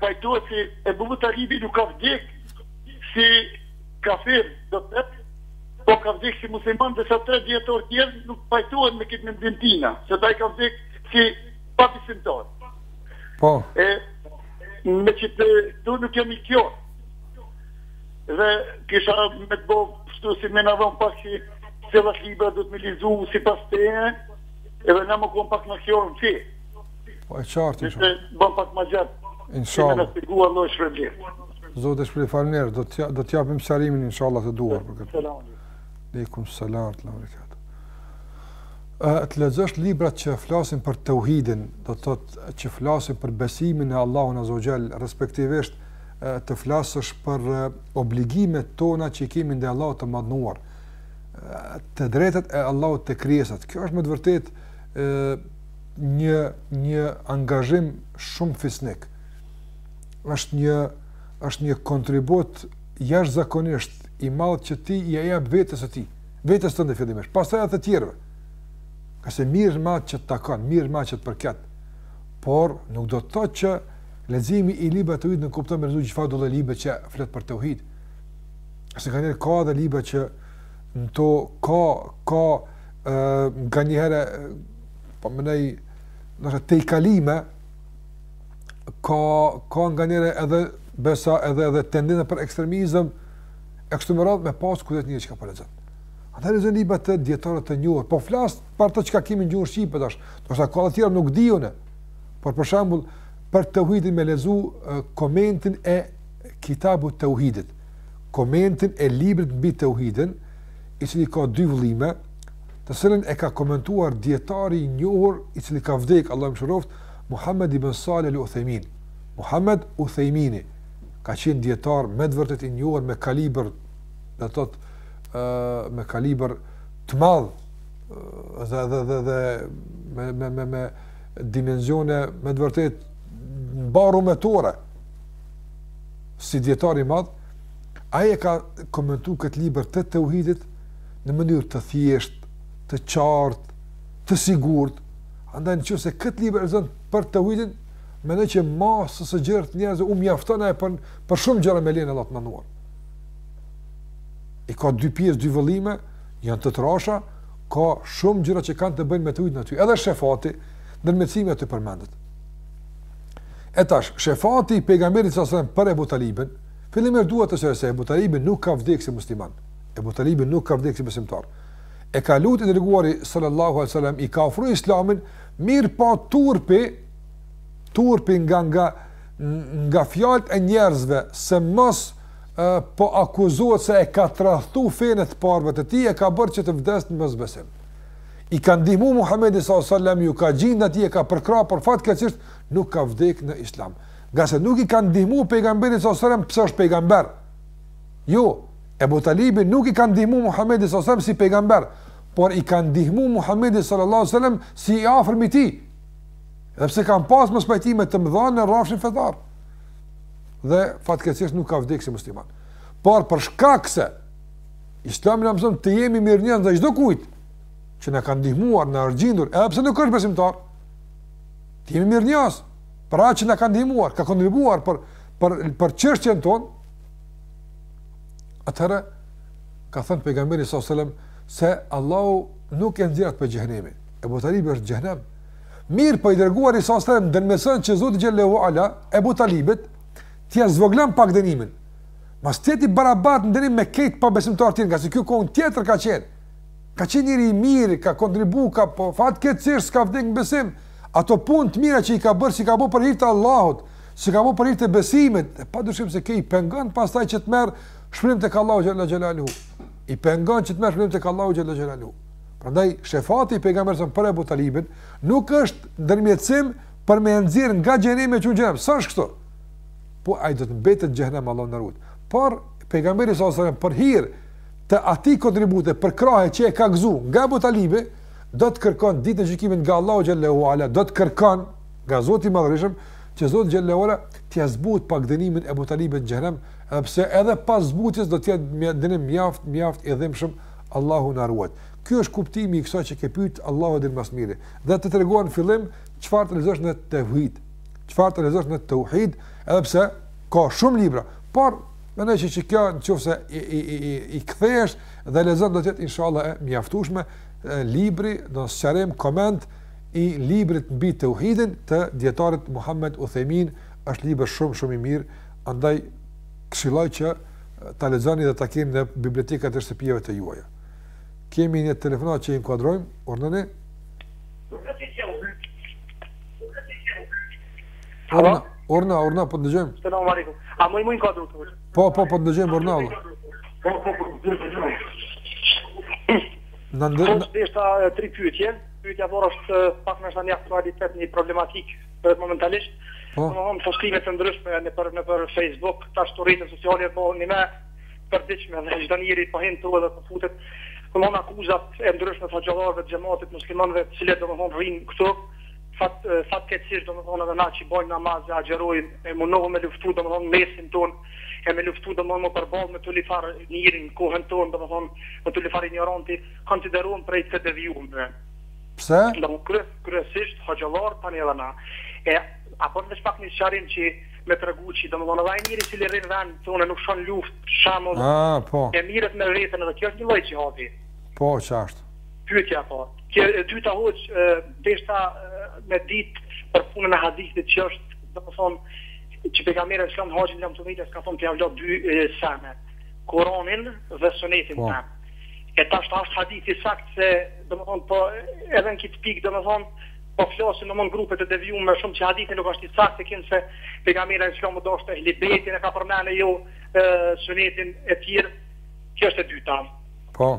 Speaker 5: pajtohet se Ebu Talibi nuk ka vdek si kafir, do të thotë, po ka vdek si musliman dhe sa dijetarë tjerë nuk pajtohen me këtë mendim të tina, se aj ka vdek si pabesimtar.
Speaker 1: Po.
Speaker 5: E, meqë të tu nuk jam i kjo, dhe kisha me të bo pështu si me në dhonë pak që se dhe libra duhet me lexu sipas teje, edhe në më konë pak në kjo në fi.
Speaker 1: Po e qartë është
Speaker 5: shumë. Bën pak ma gjatë. Inshallah. Kemi në siguar Allahu të
Speaker 1: shpërbleftë. Zoti të shpërbleftë, faleminderit. Do të japim sqarimin, inshallah, të duhur. Selam. Alejkum
Speaker 5: selam, të
Speaker 1: lamë rikët. Të lexosh librat që flasin për teuhidin, do të thotë që flasin për besimin në Allahun Azze ue xhel, respektivisht të flasësh për obligimet tona që i kemi ndaj Allahut të madhëruar, të drejtet e Allahut te krijesat. Kjo është me të vërtet një një angazhim shumë fisnik. Është një është një kontribut jashtëzakonisht i madh që ti i jep vetes së ti, vetes tënde fillimisht, pastaj edhe të tjerëve. Pse, mirë me atë që të takon, mirë me atë që të përket. Por nuk do të thotë që leximi i librave të teuhidit nënkupton me lexuar çfarëdo libri që flet për teuhid. Se nganjëherë ka edhe libra që në to ka ka ë nganjëherë po mendoj do të thotë tejkalime ka ka nganjëherë edhe besa edhe edhe tendenca për ekstremizëm e kështu me radhë me pas kujdes çka po lexon. Të lexon libra të dijetarëve të njohur, po flas për ato çka kemi në gjuhën shqipe tash. Ndoshta ka edhe tjera nuk di unë. Por për shembull për teuhidin me lexu komentin e Kitabu Teuhidit, komentin e librit mbi teuhidin, i cili ka dy vëllime, të cilin e ka komentuar dijetari i njohur i cili ka vdek Allahu e mëshiroftë, Muhammed ibn Salih el-Uthejmin. Muhammed Uthejmini ka qenë dijetar me të vërtetë i njohur me kalibër, do të thotë, ë me kalibër të madh dhe dhe dhe dhe me me me me dimensione me të vërtetë mbarumetore si dijetar i madh Ai e ka komentuar këtë libër të teuhidit në mënyrë të thjeshtë, të qartë, të sigurt. Andaj nëse këtë libër e lexon për teuhidin, mendoj që masë së gjerë të njerëzve u mjafton ai për shumë gjëra me lejen e Allahut të madhëruar. I ka dy pjesë, dy vëllime, janë të trasha, ka shumë gjëra që kanë të bëjnë me teuhidin aty, edhe shefati, ndërmjetësimi aty përmendet. E tash, shefati i pejgamberit salallahu alejhi ue selem për Ebu Talibin, Fillimisht dua të thoj se Ebu Talibi nuk ka vdekë si musliman. Ebu Talibi nuk ka vdekë si besimtar. E ka lut i dërguari sallallahu alaihi wasallam i ka ofru Islamin, mirëpo turpi, turpi nga nga nga fjalët e njerëzve se mos po akuzohet se e ka tradhtu fenë e të parëve të tij e ka bërë që të vdes në mosbesim. I ka ndihmu Muhamedit sallallahu alaihi wasallam, iu ka gjind atij, e ka përkrah, por fatkeqësisht nuk ka vdekë në Islam. Ngase nuk i ka ndihmu pejgamberit s.a.s. pse është pejgamber. Jo, Ebu Talibi nuk i ka ndihmu Muhammedit s.a.s. si pejgamber, por i ka ndihmu Muhammedit s.a.s. si i afërm i tij. Edhe pse kanë pas mospajtime të mëdha në rafshin fetar. Dhe fatkeqësisht nuk ka vdek si musliman. Por për shkak se islami na mëson të jemi mirënjohës ndaj çdokujt që na ka ndihmuar, na është gjindur, edhe pse nuk është besimtar, të jemi mirënjohës. për atë që na ka ndihmuar, ka kontribuar për për për çështjen tonë. Atëherë ka thënë pejgamberi s.a.s. se Allahu nuk e nxjerr prej xhehenemit. Ebu Talibi është në xhehenem. Mirëpo i dërguari s.a.s. ndërmjetëson që Zoti xhele ue ala Ebu Talibit t'ia zvogëlon pak dënimin. Mos të jetë i barabartë në dënim me këta pabesimtarë tjerë, ngase ky kon tjetër ka qenë. Ka qenë njeri i mirë, ka kontribuar, ka po fatkeqësisht s'ka vdekur në besim. Ato punë të mira që i ka bërë, s'i ka bërë për hir të Allahut, s'i ka bërë për hir të besimit, dhe pa dyshim se kjo e pengon pastaj që të merr shpërblim tek Allahu xhele xhelaluhu. E pengon që të merr shpërblim tek Allahu xhele xhelaluhu. Prandaj, shefati i pejgamberit s.a.s. për Ebu Talibin, nuk është ndërmjetësim për me nxjerrë nga xhehenemi me e çu në xhenet. S'është kështu? Po, ai do të mbetet në xhehenem Allahu na ruajt. Por, pejgamberi s.a.s. për hir të atij kontributi e përkrahje që e ka gëzu nga Ebu Talibi, do të kërkon ditën e gjykimit nga Allahu xhele ue ala, do të kërkon nga Zoti i Madhërishëm që Zoti xhele ue ala t'ia zbut pak dënimin Ebu Talibit në xhehenem, edhe pse edhe pas zbutjes do të jetë dënim mjaft mjaft i dhimbshëm Allahu na ruajt. Ky është kuptimi i kësaj që ke pyet Allahu e di më së miri. Dhe të tregon fillim çfarë të lexosh në tauhid. Çfarë të lexosh në tauhid, edhe pse ka shumë libra, por mendoj që kjo nëse i i i i kthesh Dhe lexon do të jetë inshallah e mjaftueshme libri do sqarim koment i librit mbi tauhidin të dijetarit Muhammed Uthejmin është libër shumë shumë i mirë andaj këshilloj që ta lexoni dhe ta keni në bibliotekat e shtëpive tuaja. Kemi një telefonat që e inkuadrojmë, urdhëroni. Urdhëro, urdhëro, urdhëro, po të dëgjojmë.
Speaker 6: Selam aleikum. A më i më inkuadrojmë?
Speaker 1: Po, po, po të ndëgjojmë urdhëro vëlla.
Speaker 6: Po, po, po të ndëgjojmë urdhëro vëlla.
Speaker 1: Në ndër...
Speaker 6: Po, deshta tri pyetje. Pyetja parë është pak në një aktualitet, një problematik për momentalisht. Po. Domethënë postime të ndryshme nëpër, nëpër Facebook, tash te rrjetet sociale, po një e përditshme dhe gjithë njeri po hin aty edhe po futet. Domethënë akuzat e ndryshme të gjëllarëve të xhematit muslimanëve, cilët domethënë rrinë këtu, fat fatkeqësisht domethënë edhe na që bëjmë namaz e agjërojmë e mundohu me luftu domethënë nefsin ton e me luftu domethënë me u përball me t'lillfar njeri në kohën ton domethënë me t'lillfar injoranti konsiderohem prej të devijuarve
Speaker 1: pse
Speaker 6: domethënë kryes kryesisht hoxhallar tani edhe na e a bon veç pak një sqarim që me tregu që domethënë edhe ai njeri i cili rrin n'vend tonë nuk shkon luftë shembull
Speaker 1: ah, po.
Speaker 6: e merret me veten edhe kjo është një lloj xhihadi
Speaker 1: po ç'është
Speaker 6: Pyetja e parë. Kjo e dyta hoxh deshta me ditë për punën e hadithit që është domethënë që pejgamberi alajhi selam haxhin lamtumirës ka thonë t'jav lo dy sene Kuranin dhe Sunetin po. tan. E tash është hadith i saktë se domethënë po edhe në këtë pikë domethënë po flasin munden grupet e devijuar me shumë që hadithi nuk është i saktë kinse pejgamberi alajhi selam u doshte ehli bejtin e ka përmendë jo sunetin e tjerë. Kjo është e dyta.
Speaker 1: Po.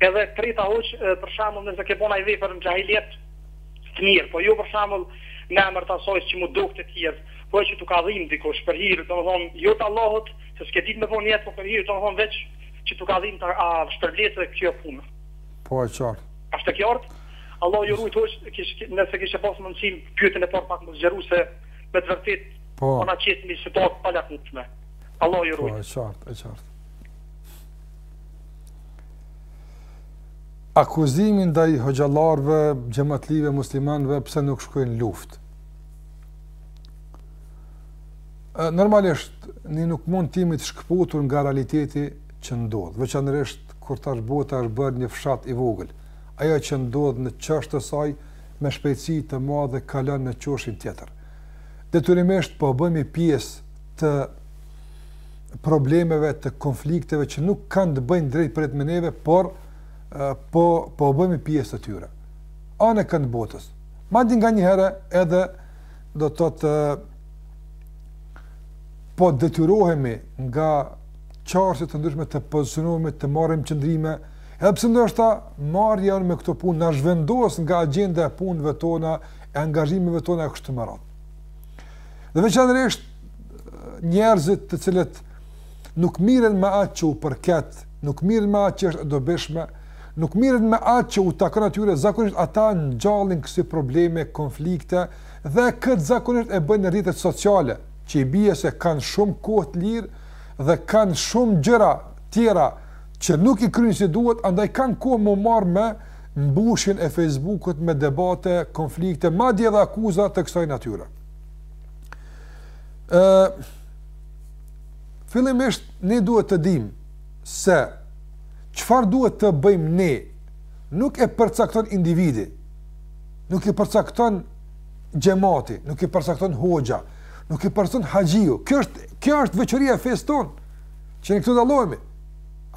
Speaker 6: Edhe treta hoxh, për shembull, nëse ke bënë ni vepër në xhahiliet, të mirë, po jo për shembull në emër të asaj që mu duk të tjerët, po që tu ka dhimbë dikush për hir, domethënë, jo të Allahut, se s'ke ditë me bënë nijet, po për hir, domethënë, veç që tu ka dhimbë a shpërblehet kjo punë.
Speaker 1: Po e qartë.
Speaker 6: A është e kjartë? Allah ju rujtë hoxhë, kish, nëse kishe pas mundësi, pyetjen e parë pak më zgjeru, se me të vërtit, po, po na qet një situatë palakmushme. Allah ju rujtë.
Speaker 1: Po e qartë, e qartë. Akuzimi ndaj hoxhallarëve, xhamatlive, muslimanëve pse nuk shkojnë luftë. Normalisht ne nuk mund të jemi të shkëputur nga realiteti që ndodh, veçanërisht kur tash bota është bërë një fshat i vogël. Ajo që ndodh në qoshe të saj me shpejtësi të madhe kalon në qoshin tjetër. Detyrimisht po bëhemi pjesë të problemeve, të konflikteve që nuk kanë të bëjnë drejtpërdrejt me neve, por po bëhemi pjesë e tyre. Anekënd botës. Madje nganjëherë edhe do të thoja po detyrohemi nga qarqe të ndryshme të pozicionohemi të marrim qëndrime, edhe pse ndoshta marrja me këto punë na zhvendos nga agjenda e punëve tona, e angazhimeve tona e kështu me radhë. Dhe veçanërisht njerëzit të cilët nuk miren me atë që u përket, nuk miren me atë që është e dobishme, nuk miren me atë që u takon atyre, zakonisht ata ngjallin kësi probleme, konflikte, dhe këtë zakonisht e bëjnë në rrjetet sociale, që i bje se kanë shumë kohë të lirë, dhe kanë shumë gjëra tjera, që nuk i kryjnë si duhet, andaj kanë kohë m'u marrë me, mbushjen e Facebook-ut me debate, konflikte, madje edhe akuza të kësaj natyre. Ë Fillimisht ne duhet të dimë se çfarë duhet të bëjmë ne nuk e përcakton individi, nuk e përcakton xhemati, nuk e përcakton hoxha, nuk e përcakton haxhiu. Kjo është kjo është veçoria e fesë tonë që ne këtu dallohemi.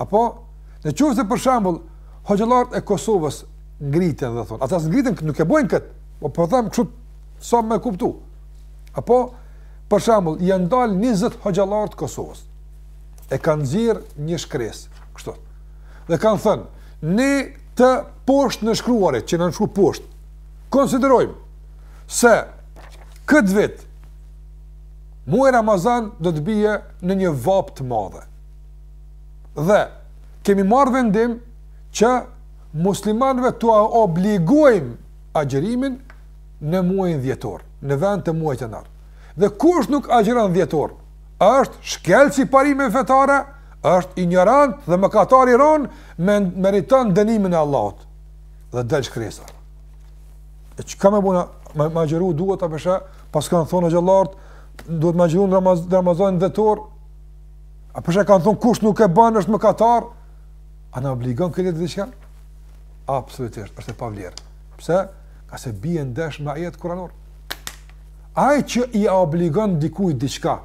Speaker 1: Apo në qoftë se për shembull Hoxhallarët e Kosovës ngriten dhe thonë, ata s'ngriten nuk e bëjnë kët. Po po them kështu sa me kuptu. Apo për shembull, janë ndal 20 hoxhallarë të Kosovës. E kanë nxjerr një shkresë, kështu. Dhe kanë thënë, ne të poshtëshënuarit që jem nënshkru poshtë. Konsiderojmë se këtë vit muaji Ramazan do të bie në një vapë të madhe. Dhe kemi marrë vendim që muslimanëve t'u obligojmë agjërimin në muajin dhjetor, në vend të muajit janar. Dhe kush nuk agjëron dhjetor, është shkelës i parimeve fetare, është injorant dhe mëkatar i rënë, e meriton dënimin e Allahut. Dhe del shkresa. E çka me bo na, me agjëru duhet tash, pasi kanë thonë hoxhallarët, duhet me agjëru në Ramazan dhjetor, A për sa e kanë thonë, kush nuk e ban është mëkatar, a na obligon kjo diçka? Absolutisht, është e pavlerë. Pse? Se bie ndesh me ajet kuranor. Ai që ia obligon dikujt diçka,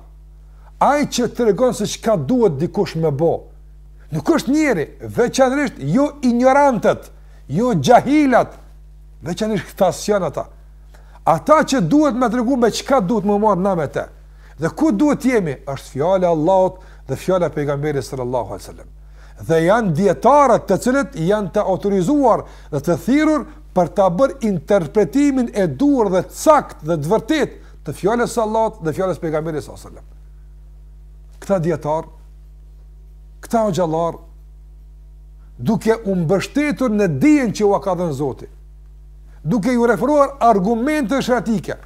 Speaker 1: ai që tregon se çka duhet dikush me bo, nuk është njeriu, veçanërisht jo injorantët, jo xhahilat, veçanërisht këta s'janë ata. Ata që duhet me tregu me çka duhet me u marrë na me te, Dhe ku duhet të jemi, është fjala e Allahut dhe fjala e pejgamberit sallallahu alejhi ve selem. Dhe janë dijetarët të cilët janë të autorizuar dhe të thirrur për ta bërë interpretimin e duhur dhe të saktë dhe të vërtetë të fjalës së Allahut dhe fjalës së pejgamberit sallallahu alejhi ve selem. Këta dijetarë, këta hoxhallarë, duke u mbështetur në dijen që ua ka dhënë Zoti, duke iu referuar argumenteve sheriatike,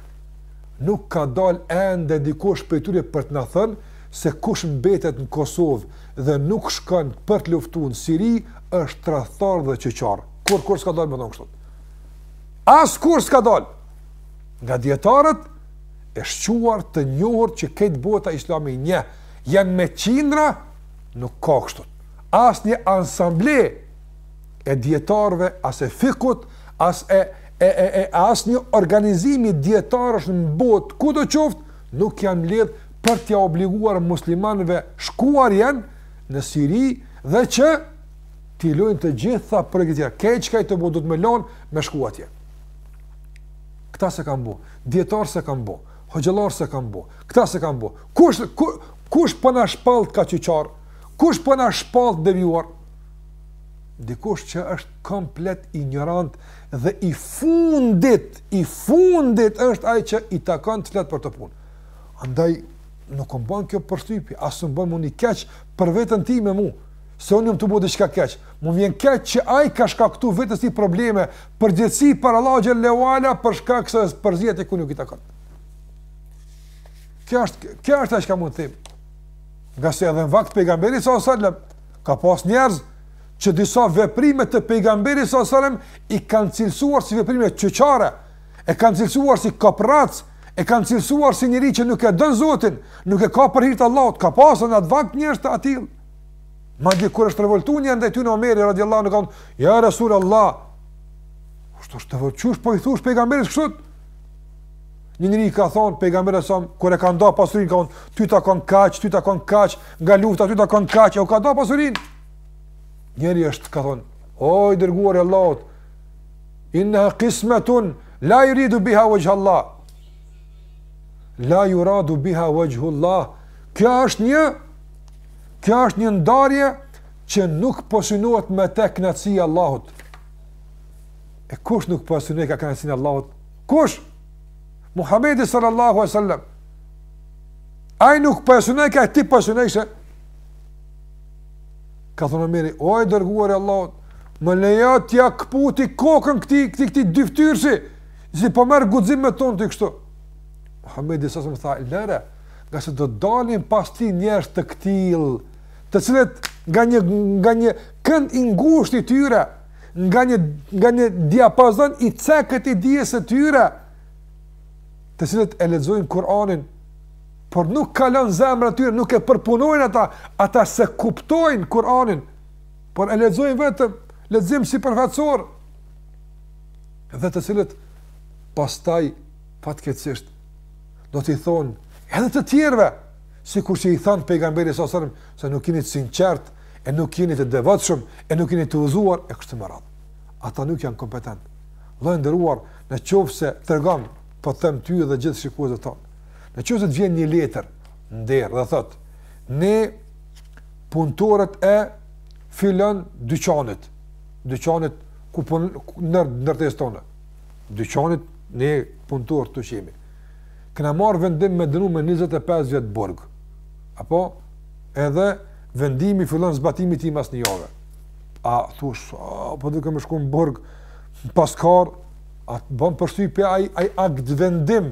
Speaker 1: Nuk ka dalë ende dikush prej tyre për të na thënë se kush mbetet në Kosovë dhe nuk shkon për të luftu në Siri është tradhtar dhe qyqar. Kurr kurr s'ka dalë me thonë kështu. As kurr s'ka dalë. Nga dijetarët e shquar të njohur që krejt bota islame i njeh, janë me qindra, nuk ka kështu. As një ansamble e dijetarëve, as e fikut, as e e e e asnjë organizimi dijetarësh në botë kudo qoftë nuk janë mbledh për t'ia obliguar muslimanëve shkuarjen në Siri dhe që t'i lonë të gjitha për këtë tjera. Këtë se ka bo, do të me lonë, me shku atje. Këta s'e kan bo, dijetarët s'e kan bo, hoxhallarët s'e kan bo, këta s'e kan bo. Kush, kush, kush po na shpall kaq qyqarë? Kush po na shpall të devijuar? Dikush që është komplet injorant dhe i fundit, i fundit është ai që i takon të flet për këtë punë. Andaj nuk më bën kjo përshtypje, as më vjen mu keq për veten time mua se unë jam tu bo diçka keq. Mu vjen keq që ai ka shkaktu vetes probleme, përgjegjësi para Allahut teala, për shkak se përzihet atje ku nuk i takon. Kjo është, kjo është ajo çka mund të them. Ngase edhe në vakt të pejgamberit, salallahu alejhi ve selem, Ka pas njerëz që disa veprime të pejgamberit alejhi selam i kanë cilësuar si veprime qyqare, e kanë cilësuar si koprrac, e kanë cilësuar si njeri që nuk e don Zotin, nuk e ka për hir të Allahut, ka pasë në atë vakt njerëz të atillë. Madje kur është revoltu ndaj tyne Omeri, radiallahu anhu ka thanë, ja Resul Allah, është është të vërqush, po i thush pejgamberit kështu, Një njeri ka thonë pejgamberi sa kur e ka nda pasurinë ka thonë ty të takon kaq, ty të takon kaq, nga lufta ty të takon kaq, e u ka nda pasurinë. Njëri prej tyre ka thonë, o i dërguar i Allahut, innaha qismatun la yuridu biha wajh Allah. La yuradu biha wajh Allah. Kjo është një kjo është një ndarje që nuk po synohet me të kënaqësia e Allahut. E kush nuk po synoka kënaqësinë e Allahut? Kush? Muhamedi sallallahu alaihi wasallam. Ai nuk po e synojka ti po e synojshe. Ka thonë Omeri, o i dërguar i Allahut, më lejo t'ia këputi kokën këtij, këtij, këtij dyfytyrëshi, si po merr guxim me t'thonë ty kështu. Muhammedi alejhi selam tha, lëre, ngase do të dalin pas tij njerëz të këtillë, të cilët nga një, nga një kënd i ngushtë i tyre, nga një nga një diapazon i cekët i dijes së tyre, të cilët e lexojnë Kur'anin, por nuk kalon në zemrat e tyre, nuk e përpunojnë ata, ata s'e kuptojnë Kur'anin, por e lexojnë vetëm lexim sipërfaqësor. Dhe të cilët pastaj fatkeqësisht do t'i thonë edhe të tjerëve, sikur që i thanë pejgamberit sallallahu alajhi wasallam se nuk jeni të sinqertë, e nuk jeni të devotshëm, e nuk jeni të udhëzuar e kështu me radhë. Ata nuk janë kompetent. Vëlla i nderuar, në qoftë se tregon, po them ty dhe gjithë shikuesit tonë. Në qoftë se të vjen një letër n'derë dhe thotë, ne punëtorët e filan dyqanit, dyqanit ku pun në ndërtesë tonë. Dyqanit ne punëtorë të jemi. Kena marrë vendim me t'dënu me 25 vjet burg. Apo edhe Vendimi fillon zbatimi i tij mas një jave. A thush, po duhet me shku në burg pas kar, a të bën përshtypje ai ai akt vendim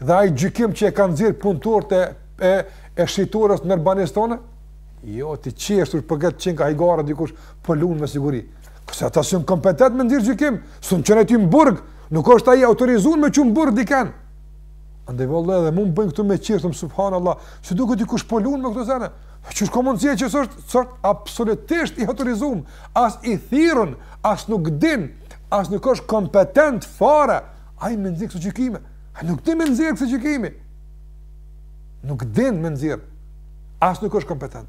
Speaker 1: dhe ai gjykim që e kanë nxjerrë punëtorët e e, e shitores në ndërtesën tonë? Jo, ti qesh për këtë qenka hajgare dikush po lun me siguri. Pse ata s'janë kompetent me nxjerrë gjykim, s'un çojnë ty në burg, nuk është ai i autorizum me çu në burg dikend. Andaj vëlla edhe mund bëjnë këtu me qeshtum, subhanë Allah, si duket dikush po lun me këto sene. Që s'ka mundësi që s'është, s'është absolutisht i autorizum, as i thirun, as nuk din, as nuk është kompetent fare, ai me nxjerrë kësi gjykime, a nuk din me nxjerrë kësi gjykime, nuk din me nxjerrë, as nuk është kompetent.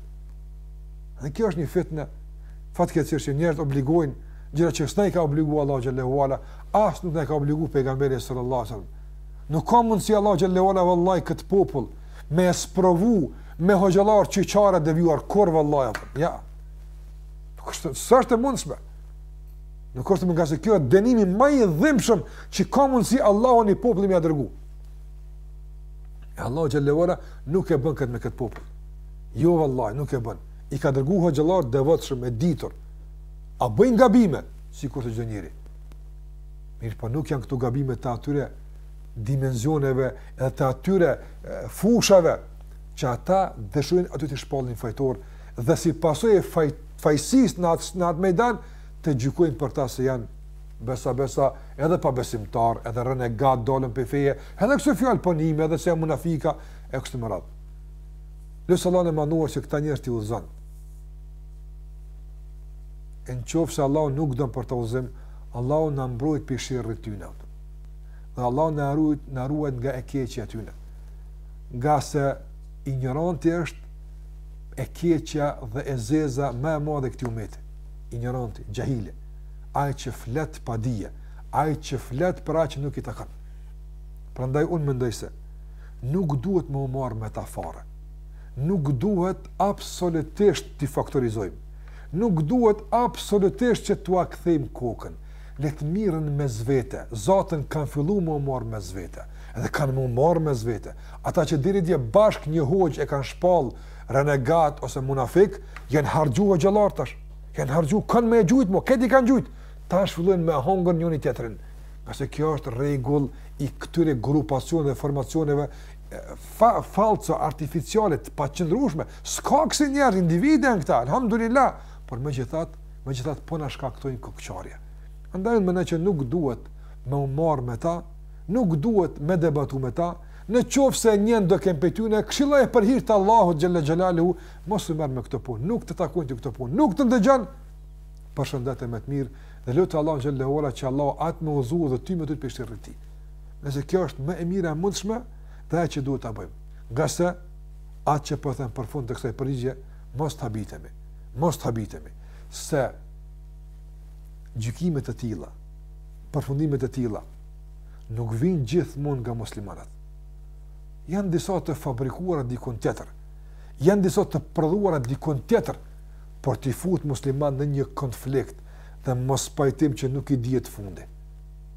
Speaker 1: Dhe kjo është një fitne, fatkeqësisht që njerëzit obligojnë, gjëra që s'na i ka obligu Allahu xhel-le ue ala, as nuk na i ka obligu pejgamberi sallallahu alejhi ve sel-lem. Nuk ka mundësi Allahu xhel-le ue ala vallahi këtë popull, me e sprovu, Me hoxhallarë që janë devijuar kurrë vallahi apo. Ja. Nuk është s'është e mundshme. Nuk është mu ngase kjo është dënimi më i dhimbshëm që ka mundësi Allahu një populli me ia dërgu. E Allahu xhel-le ue ala nuk e bën këtë me këtë popull. Jo vallahi nuk e bën. I ka dërgu hoxhallarë të devotshëm e të ditur. A bëjnë gabime sikur çdo njeri. Mirëpo nuk janë këto gabime të atyre dimensioneve edhe të atyre fushave që ata dëshirojnë aty t'i shpallin fajtorë dhe si pasojë e faj, fajësisë në atë, në atë mejdan të gjykojnë për ta se janë besa besa edhe pabesimtarë edhe renegatë, të dalun prej feje edhe kësi fjalë përnjëmend edhe se janë munafika e kështu me radhë lus Allahun e madhëruar që këta njerëz t'i udhëzon e në qoftë se Allahu nuk don për ta udhëzim Allahu na mbroftë prej sherrit tyne dhe Allahu na rujt na rujt nga e keqja tyne Ngase injoranti është e keqja dhe e zeza më e madhe e këtij ummeti. Injoranti, xhahili, ai që flet pa dije, ai që flet për atë që nuk i takon. Prandaj unë mendoj se nuk duhet me u marrë me ta fare. Nuk duhet absolutisht t'i faktorizojmë. Nuk duhet absolutisht që t'ua kthejmë kokën. Le të mirren mes vete. Zaten kanë fillu me u marrë mes vete. dhe kanë m'u marrë mes vete. Ata që deri dje bashkë një hoxhë e kanë shpallë renegat ose munafik, janë harxhu hoxhallarët tash. Janë harxhu, kanë me e gjujtë mo, krejt i kanë gjujtë. Tash fillojnë me hongër njëri-tjetrin. Ngase kjo është rregull i këtyre grupacioneve dhe formacioneve fa, falso, artificiale, të paqëndrushme. S'ka kësi njerëz, individë janë këta, alhamdulillah. Por megjithatë, megjithatë, po na shkaktojnë kokëçarje. Andaj mendoj që nuk duhet me u marrë me ta, nuk duhet me debatu me ta, në qoftë se e njen dokënd prej tyne, këshilloje për hir të Allahut xhelle xhelaluhu, mos u merr me këto punë, nuk të takojnë ty këto punë, nuk të ndëgjon. Përshëndete me të mirë dhe lutë Allahun xhelle ve ala që Allahu atë me udhëzu dhe ty me të pishtë rriti. Ngase kjo është më e mira e mundshme, dhe e që duhet të bëjmë. Ngase, atë që po e them po për fund të kësaj përgjigje, mos të habitemi. Mos të habitemi. Se, gjykime të tilla, përfundime të tilla nuk vijnë gjithmonë nga muslimanët. Janë disa të fabrikuara dikun tjetër. Janë disa të prodhuara dikun tjetër, për t'i fut musliman në një konflikt dhe mospajtim që nuk i dihet fundi.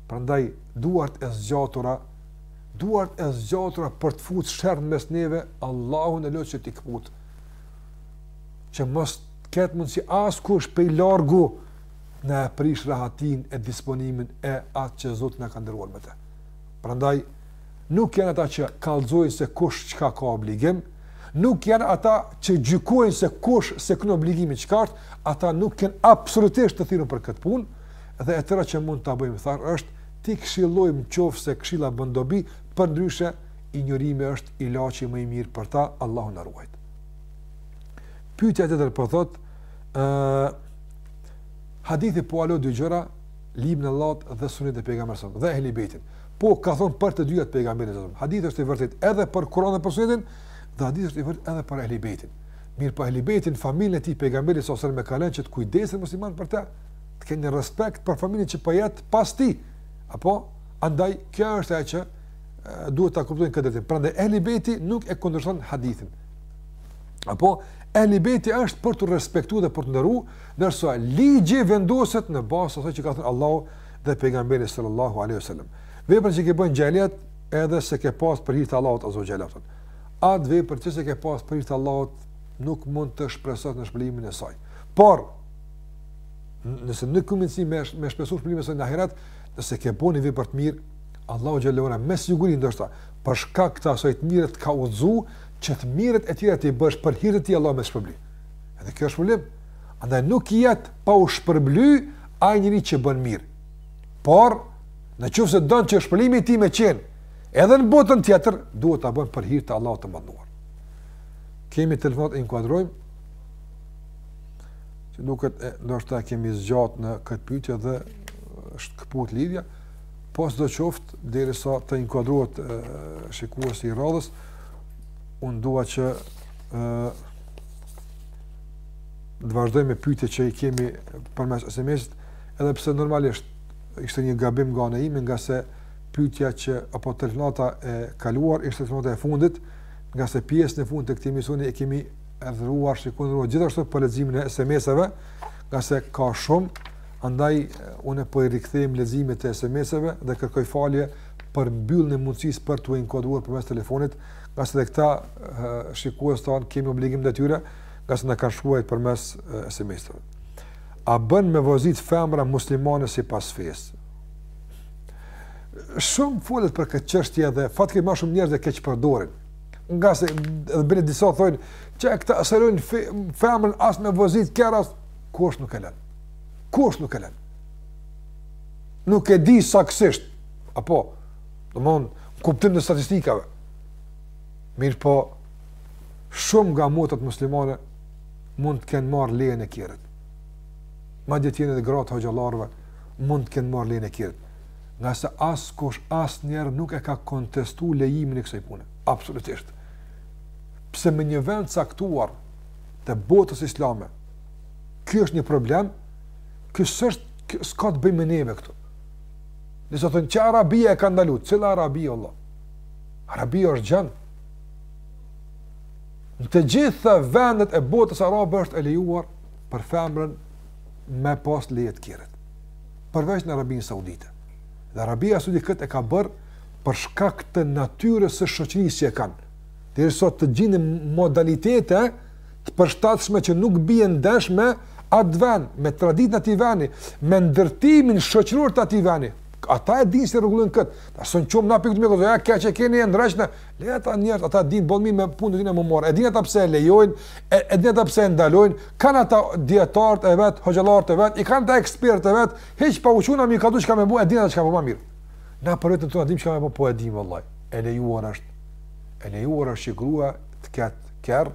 Speaker 1: Prandaj duart e zgjatura, duart e zgjatura për të fut sherr mes neve, Allahun e lut që t'i kput. Që mos ketë mundësi askush pej largu na e prish rahatinë e disponimin e atë që Zoti na ka nderuar me të. Prandaj, nuk janë ata që kallzojnë se kush çka ka obligim, nuk janë ata që gjykojnë se kush se kënë obligimi çka është, ata nuk janë absolutisht të thirrun për këtë punë, dhe e tëra që mund ta bëjmë, thashë, është, t'i këshillojmë qoftë se këshilla bën dobi, përndryshe, injorimi është ilaçi më i mirë për ta, Allahu na ruajtë. Pytja tjetër po thot, po Hadithi po ua lo dy gjëra, librin e Allahut dhe sunetin e pejgamberit sallallahu alajhi wasallam dhe ehli bejtin. Po ka thon për të dyjat pejgamberi sallallahu alajhi wasallam. Hadithi është i vërtetë edhe për Kur'anin dhe për sunetin, dhe hadithi është i vërtetë edhe për ehli bejtin. Mirëpo ehli bejtin familjen e tij pejgamberi sallallahu alajhi wasallam e ka lënë që të kujdesen muslimanët për të. Të kenë një respekt për familjen që po jet pas tij. E prandaj kjo është ajo që duhet ta kuptojmë në këtë drejtim. Prandaj ehli bejti nuk e kundërshton hadithin. Apo Ehli Bejti është për t'u respektuar dhe për t'u nderuar, ndërsa ligji vendoset në bazë të asaj që ka thënë Allahu dhe pejgamberi sallallahu alaihi wasallam. Veprat që ke bën në xhahilijet edhe s'e ke pas për hir të Allahut azze ve xhel. Atë vepër që s'e ke pas për hir të Allahut nuk mund të shpresosh në shpërblimin e saj. Por nëse nuk ke mundësi me me shpresuar shpërblimin e saj në ahiret, nëse ke bën një vepër të mirë, Allahu xhelle ve ala me siguri ndoshta për shkak të asaj të mirë të ka udhëzu që të mirat e tjera t'i bësh për hir të tij Allahu me shpërbly. Edhe kjo është problem. Andaj nuk i jet pa u shpërbly ai njeri që bën mirë. Por në qoftë se don që shpërblimi i tij me qenë, edhe në botën tjetër duhet ta bëjë për hir të Allahut të madhëruar. Kemi telefonatë, e inkuadrojmë. Siç duket ndoshta kemi zgjatë në këtë pyetje dhe është këput lidhja. Po sido qoftë derisa të inkuadrohet shikuesi i radhës. Unë dua që të vazhdoj me pyetjet që i kemi përmes SMS-it, edhe pse normalisht ishte një gabim nga ana ime, ngase pyetja që, apo telefonata e kaluar, ishte telefonata e fundit, ngase pjesën e fundit të këtij emisioni e kemi edhruar, shikundruar, gjithashtu për leximin e SMS-eve, ngase ka shumë, andaj unë po i rikthehem leximit të SMS-eve dhe kërkoj falje për mbylljen e mundësisë për t'u inkuadruar përmes telefonit, pasi edhe këta shikuesit tanë kemi obligim ndaj tyre, pasi na kanë shkruar përmes SMS-eve. A bën me vozit femra muslimane sipas fesë? Shumë flitet për këtë çështje dhe fatkeqësisht shumë njerëz e keqpërdorin. Ngase edhe bile disa thojnë, që e këta s'e lënë femrën as me vozit kerrin, kush nuk e len? Kush nuk e len? Nuk e di saktësisht, Apo, domethënë, në kuptim të statistikave. Mirëpo, shumë nga motrat muslimane mund të kenë marrë lejen e kerrit. Madje edhe gratë e hoxhallarëve, mund të kenë marrë lejen e kerrit. Ngase askush asnjëherë nuk e ka kontestu lejimin e kësaj pune. Absolutisht. Pse në një vend të caktuar të botës islame, ky është një problem, kjo s'është, s'ka të bëjë me neve këtu. Disa thonë, që Arabia e ka ndalu, cila Arabia, Allah? Arabia është e gjanë. Në të gjitha vendet e botës arabe është e lejuar për femrën me pas leje të kerrit. Përveç në Arabinë Saudite. Dhe Arabia Saudite këtë e ka bërë për shkak të natyrës së shoqërisë që e kanë. Derisa të gjinden modalitete të përshtatshme që nuk bien ndesh me atë vend, me traditën e atij vendi, me ndërtimin shoqëror të atij vendi. Ata e dinë si e rregullojnë këtë. Tash u çum na pikë me këto, ja keq e keni e ndreqni. Le ata njerëz, ata dinë boll mirë me punën e tyne me u marr. E dinë ata pse e lejojnë, e, e dinë ata pse e ndalojnë. Kanë ata dijetarët e vet, hoxhallarët e vet, i kanë ata ekspertët e vet, hiç pa u çu na me u kallxu çka me bo, e dinë ata çka bon ma mirë. Na për veten tonë dimë çka me bo, po e dimë vallahi. E lejuar është. E lejuar është që gruaja të ketë kerr,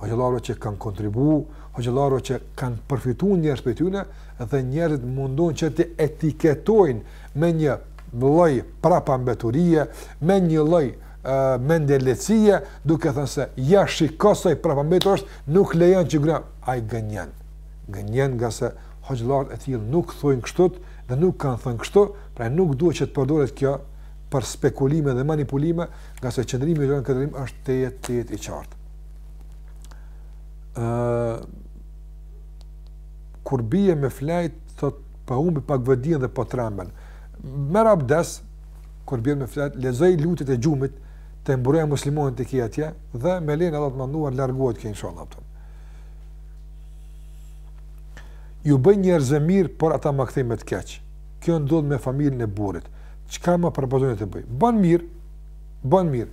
Speaker 1: hoxhallarëve që kanë kontribuar, hoxhallarëve që kanë përfituar njerëz prej tyre dhe njerëzit mundon që të etiketojnë me një lloj prapambeturie, me një lloj mendje lehtësie, duke thënë se ja shikosoj prapambetur është, nuk lejon që gra, ai gënjen. Gënjen nga se hoxhallarët e tillë nuk thonë kështu dhe nuk kanë thënë kështu, pra nuk duhet që të përdoret kjo për spekulime dhe manipulime, nga se qëndrimi në këtë drejtim është të jetë të jetë i qartë. ë kur bie me flajt thot po humbi pak vetëdijen dhe po trembem merr abdes kur bie me flajt lexoj lutjet e gjumit të mburoja e muslimanit e ki atje dhe me lejen e Allahut të madhëruar largohet kjo inshallah thot ju bëj njerëzve mirë por ata ma kthejnë me të keq kjo ndodh me familjen e burrit çka më propozoni të bëj bën mirë bën mirë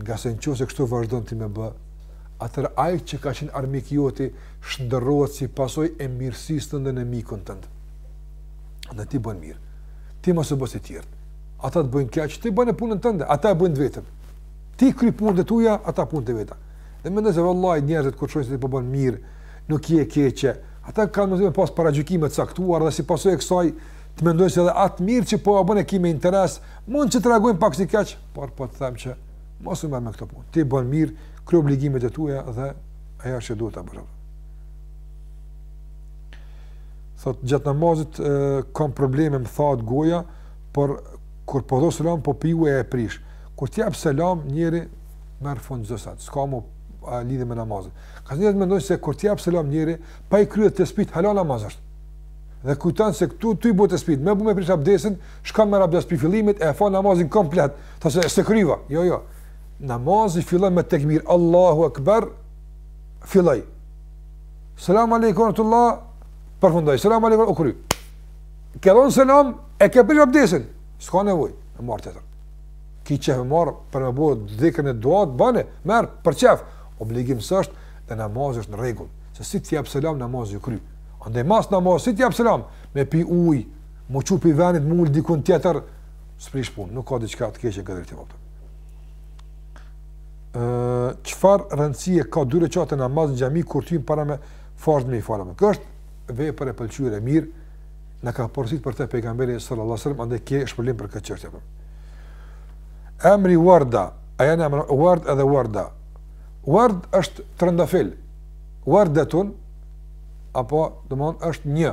Speaker 1: Nga se në qoftë se kështu vazhdon ti me bë, atëherë ai që ka qenë armik yti, shndërrohet si pasojë e mirësisë tënde në mikun tënd. Ndaj ti bën mirë. Ti mos u bë si tjerët. Ata të bëjnë keq, ti bëne punën tënde, ata e bëjnë të vetën. Ti kry punët e tuja, ata punët e veta. Dhe mendoj se vallahi njerëzit kur shojnë se ti po bën mirë, nuk je e keqe, ata kanë me siguri pas paragjykime të caktuara dhe si pasojë e kësaj të mendojnë se edhe atë mirë që po bën e ki me interes, mund që të reagojnë pak si keq. por po të them që mos u merr me këto punë. Ti bën mirë, kryo obligimet e tua dhe ajo që duhet ta bësh. Thot gjatë namazit e, kam probleme më thahet goja, por kur po dha selam po pi uj a e prish. Kur të jap selam njeri merr fund çdo send, s'ka më lidhje me namazin. Ka njerëz që mendojnë se kur të jap selam njeri, pa i kryer tesbihat hala namaz është. Dhe kujton se nëse tu i bë tesbihat, me bë me prish abdesin, Shkon merr abdes pi fillimit e fal namazin komplet, thotë se s'e kryva. Jo, jo. Namazi fillon me tekbir Allahu Akbar. Filloi. Selam alejkum rahmetullah. Përfundoi. Selam alejkum u kry. Ke dhon selam e ke prish abdesin. S'ka nevojë. me marr tjetër. Ki qef me marr për me bo dhikrin e duat, bane, merr për qef. Obligim s'është dhe namazi është në rregull. Se si ti jap selam namazi u kry. Andaj mas namazi si ti jap selam me pi ujë, Mu çu pi venit, mu ul dikun tjetër, s'prish punë, nuk ka diçka të keqe në këtë drejtim aspak. Ë, çfarë rëndësie ka dy rekate namaz në xhami kur të him para farzit me i falë. Kjo është vepër e pëlqyer e mirë. Na ka porositur për të pejgamberi sallallahu alajhi wasallam, andaj ke shpërblim për këtë çështje apo. Emri Warda, a janë emra Ward edhe Warda. Ward është trëndafil. Wardatun apo domthon është një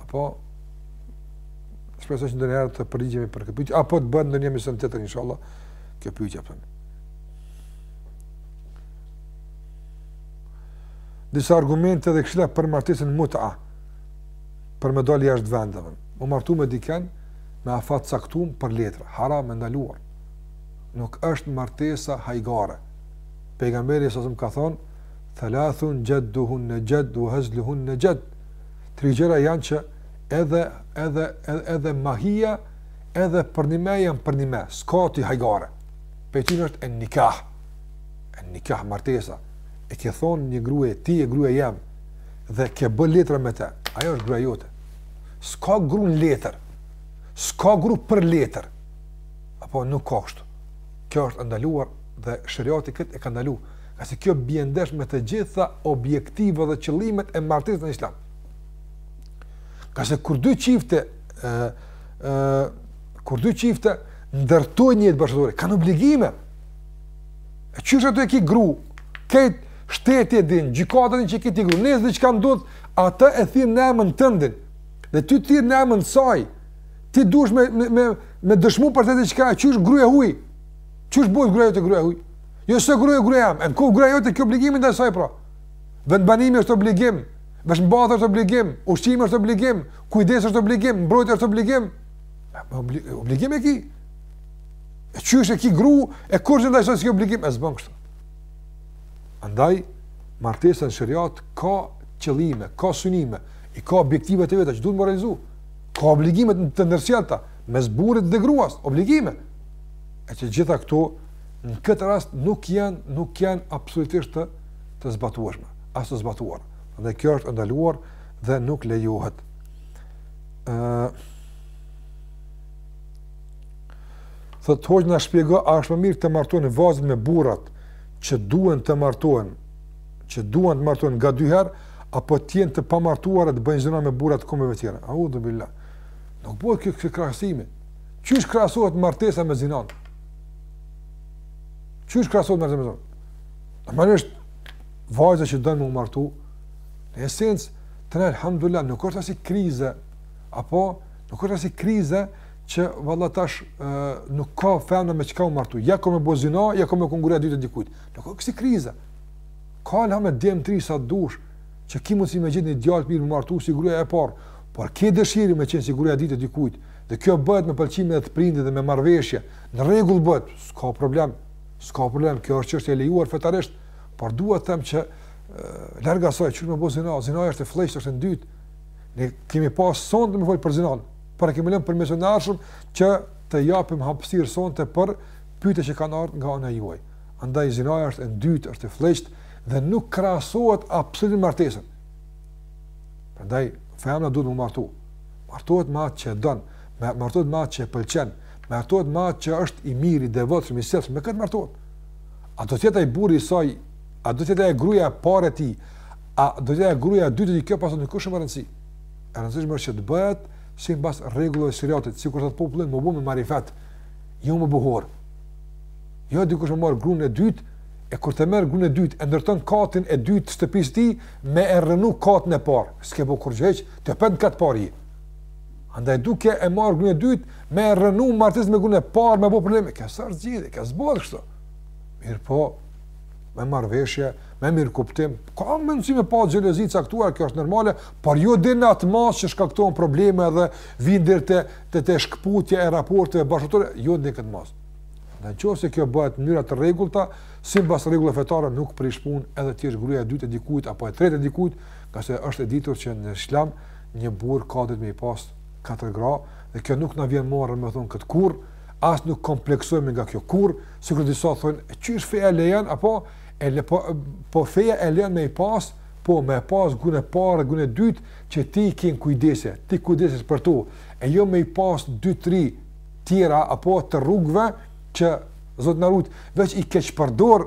Speaker 1: Apo shpresoj që ndonjëherë të përgjigjemi për këtë pyetje apo të bëhet ndonjë emision tjetër inshallah kjo pyetje apo. Disa argumente dhe këshilla për martesën muta. Për me dalë jashtë vendeve. U martu me dikën me afat caktum për letra, haram, e ndaluar. Nuk është martesa hajgare. Pejgamberi a.s. ka thonë Thalathun jadduhun jadd wa hazluhun jadd. Tri gjëra janë që edhe edhe edhe, edhe mahia edhe përnjime janë përnjime. S'ka aty hajgare. Prej tyne është en nikah. En nikah martesa. E ke thonë një gruje, ti je gruja jem, dhe ke bë letra me te. Ajo është gruja jote. S'ka gru në letër. S'ka gru për letër. Apo nuk ka kështu. Kjo është ndaluar dhe sheriati këtë e ka ndaluar. Ngase kjo bje ndesh me të gjitha objektivat dhe qëllimet e martesës në islam. Ngase kur dy çifte, e, e, kur dy çifte, ndërtojnë jetë bashkëshortore, kanë obligime. E qysh ti atë e ki gru, këtë shteti e din, gjykata e din që ki ti gru, nesër diçka ndodh, ata e thirrin në emën tëndin, dhe ty të thirrin në emën saj, ti duhesh me, me, me, me dëshmu për të diçka, qysh te gruja e huj, çka ki bo ti te gruja e huj, Jo se gruaja gruaja jem, në koftë gruaja jote ki obligime ndaj saj pra. Vendbanimi është obligim, veshmbathja është obligim, ushqimi është obligim, kujdesi është obligim, mbrojtja është obligim. Obligim e ki. E qysh e ki gru, e kurgjë ndaj saj s'ki obligim, e s'bën kështu. Andaj, martesa në sheriat ka qëllime, ka synime, i ka objektivat e veta që duhet me u realizu. Ka obligime të ndërsjellta, mes burrit dhe gruas, obligime. E që gjitha këto, në këtë rast nuk janë nuk janë absolutisht të të zbatueshme, as të zbatuar. Dhe kjo është ndaluar dhe nuk lejohet. ë Thotë hoxhë na shpjego a është më mirë të martohen vajzat me burrat që duan të martohen, që duan të martohen nga dy herë apo të jenë të pamartuara të bëjnë zina me burrat të kombeve tjera. Audhu billah. Nuk bëhet ky krahasim. Qysh krahasohet martesa me zinanë? Qysh krahasohet martesa me zinanë? Normalisht, vajza që don me u martu, në esencë, te na elhamdulillah, nuk është asi krize, apo nuk është asi krize që valla tash e, nuk ka femna me çka me u martu, ja ka me bo zina, ja ka me kon gruja e dytë e dikujt, nuk është kësi krize. Ka elhamdulillah djem të rinj sa dush, që ki mundësi me gjetë një djalë të mirë me u martu si gruja e parë, por ke dëshiri me qenë si gruja e dytë e dikujt, Dhe kjo bëhet me pëlqimin e të prindit dhe me marrëveshje. Në rregull bëhet, s'ka problem. S'ka problem, kjo është çështje e lejuar fetarisht, por dua të them që larg asaj që me bo zina, zinaja është e flliqtë, është e ndytë. Ne kemi pas sonte me fol për zina. Por e kemi lënë për emision t'ardhshëm që t'i japim hapësirë sonte për pyetjet që kanë ardhur nga ana juaj. Andaj zinaja është e ndytë, është e flliqtë dhe nuk krahasohet absolutisht me martesën. Prandaj, familja duhet të martohet. Martohet me atë që e don, me martohet me atë që e pëlqen, martohet me atë që është i mirë, i devotshëm, i sjelshëm, me këtë martohet. A do të jetë ai burri i saj, a do të jetë ajo gruaja e parë e tij, a do të jetë ajo gruaja e dytë e tij, kjo pastaj nuk është shumë e rëndësishme. E rëndësishme është që të bëhet sipas rregullave të sheriatit, sikur thotë populli, me bo me marifet, jo me bo hor. Jo dikush me marr grun e dytë, e kur ta merr grun e dytë, e ndërton katin e dytë të shtëpisë tij me e rrënu katin e parë. S'ke bo kurrgjo. Këtë petë katin e parë. Andaj duke e marrë grun e dytë, me e rrënu martesën me grun e parë, me bo probleme. Gjithsesi s'bon kështu. Mirëpo, me marrëveshje, me mirëkuptim. Ka mundësi me pas xhelozi të caktuar, kjo është normale, por jo deri në atë masë që shkaktojnë probleme dhe vin deri te, te, te shkëputja e raporteve bashkëshortore, jo deri në këtë masë. Në në qoftë se kjo bëhet në mënyra të rregullta, sipas rregullave fetare nuk prish pun edhe t'jesh gruja e dytë e dikujt, apo e tretë e dikujt, Ngase është e ditur që në Islam një burrë ka t'drejt me i pas katër gra dhe kjo nuk na vjen marrë me thon këtë kurr, as nuk kompleksohemi nga kjo kurr, sikur disa thonë e çysh feja lejon apo e le po po feja e lejon me i pas, po me pas grun e parë, grun e dytë që t'i ke n'kujdes e t'kujdesesh për to, e jo me i pas dy tri tjera apo të rrugëve që Zot na rujt, veç i keqpërdor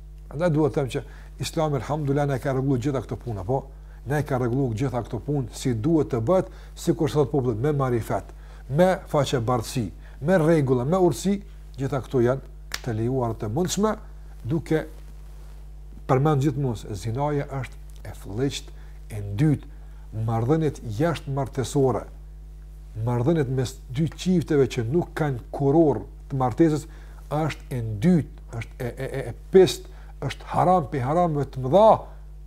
Speaker 1: Andaj duhet të them që Islami alhamdulillah na ka rregulluar gjitha këto puna, po na e ka rregulluar gjitha këto punë si duhet të bëhet, sikur thot populli me marifet, me faqebardhësi, me rregulla, me urtësi, gjitha këto janë të lejuara të mundshme, duke përmend gjithmonë zinaja është e flliqt e ndytë marrëdhëniet jashtëmartesore marrëdhëniet mes dy çifteve që nuk kanë kurorë të martesës është e ndytë është e e e, e pist, është haram pe harameve të mëdha,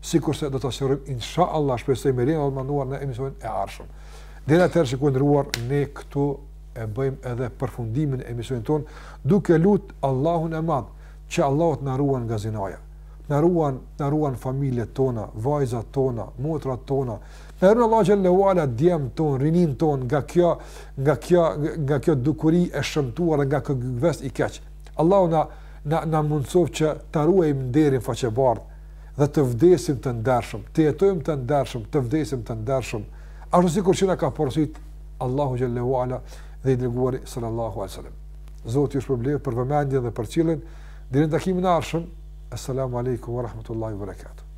Speaker 1: sikurse do ta sqarojmë inshallah shpresoj me leje të Allahut në emisionin e ardhshëm. Deri atëherë shikues të nderuar ne këtu e bëjmë edhe përfundimin e emisionit ton duke lut Allahun e Madh që Allahu të na ruan nga zinaja. T'na ruan, t'na ruan familjet tona, vajzat tona, motrat tona. T'na ruan Allahu xhelle ue ala djemt ton, rinin ton nga kjo, nga kjo, nga kjo dukuri e shëmtuar nga ky ves i keq. Allahu na na na mundësof që ta ruajmë nderin faqebardhë dhe të vdesim të ndershëm, të jetojmë të ndershëm, të vdesim të ndershëm, ashtu sikur që na ka porosit Allahu xhel-le ue ala dhe i dërguari sallallahu alaihi wasallam. Zoti ju shpërbleftë për vëmendjen dhe përcjelljen deri në takimin e ardhshëm. Assalamu alaikum wa rahmatullahi wa barakatuh.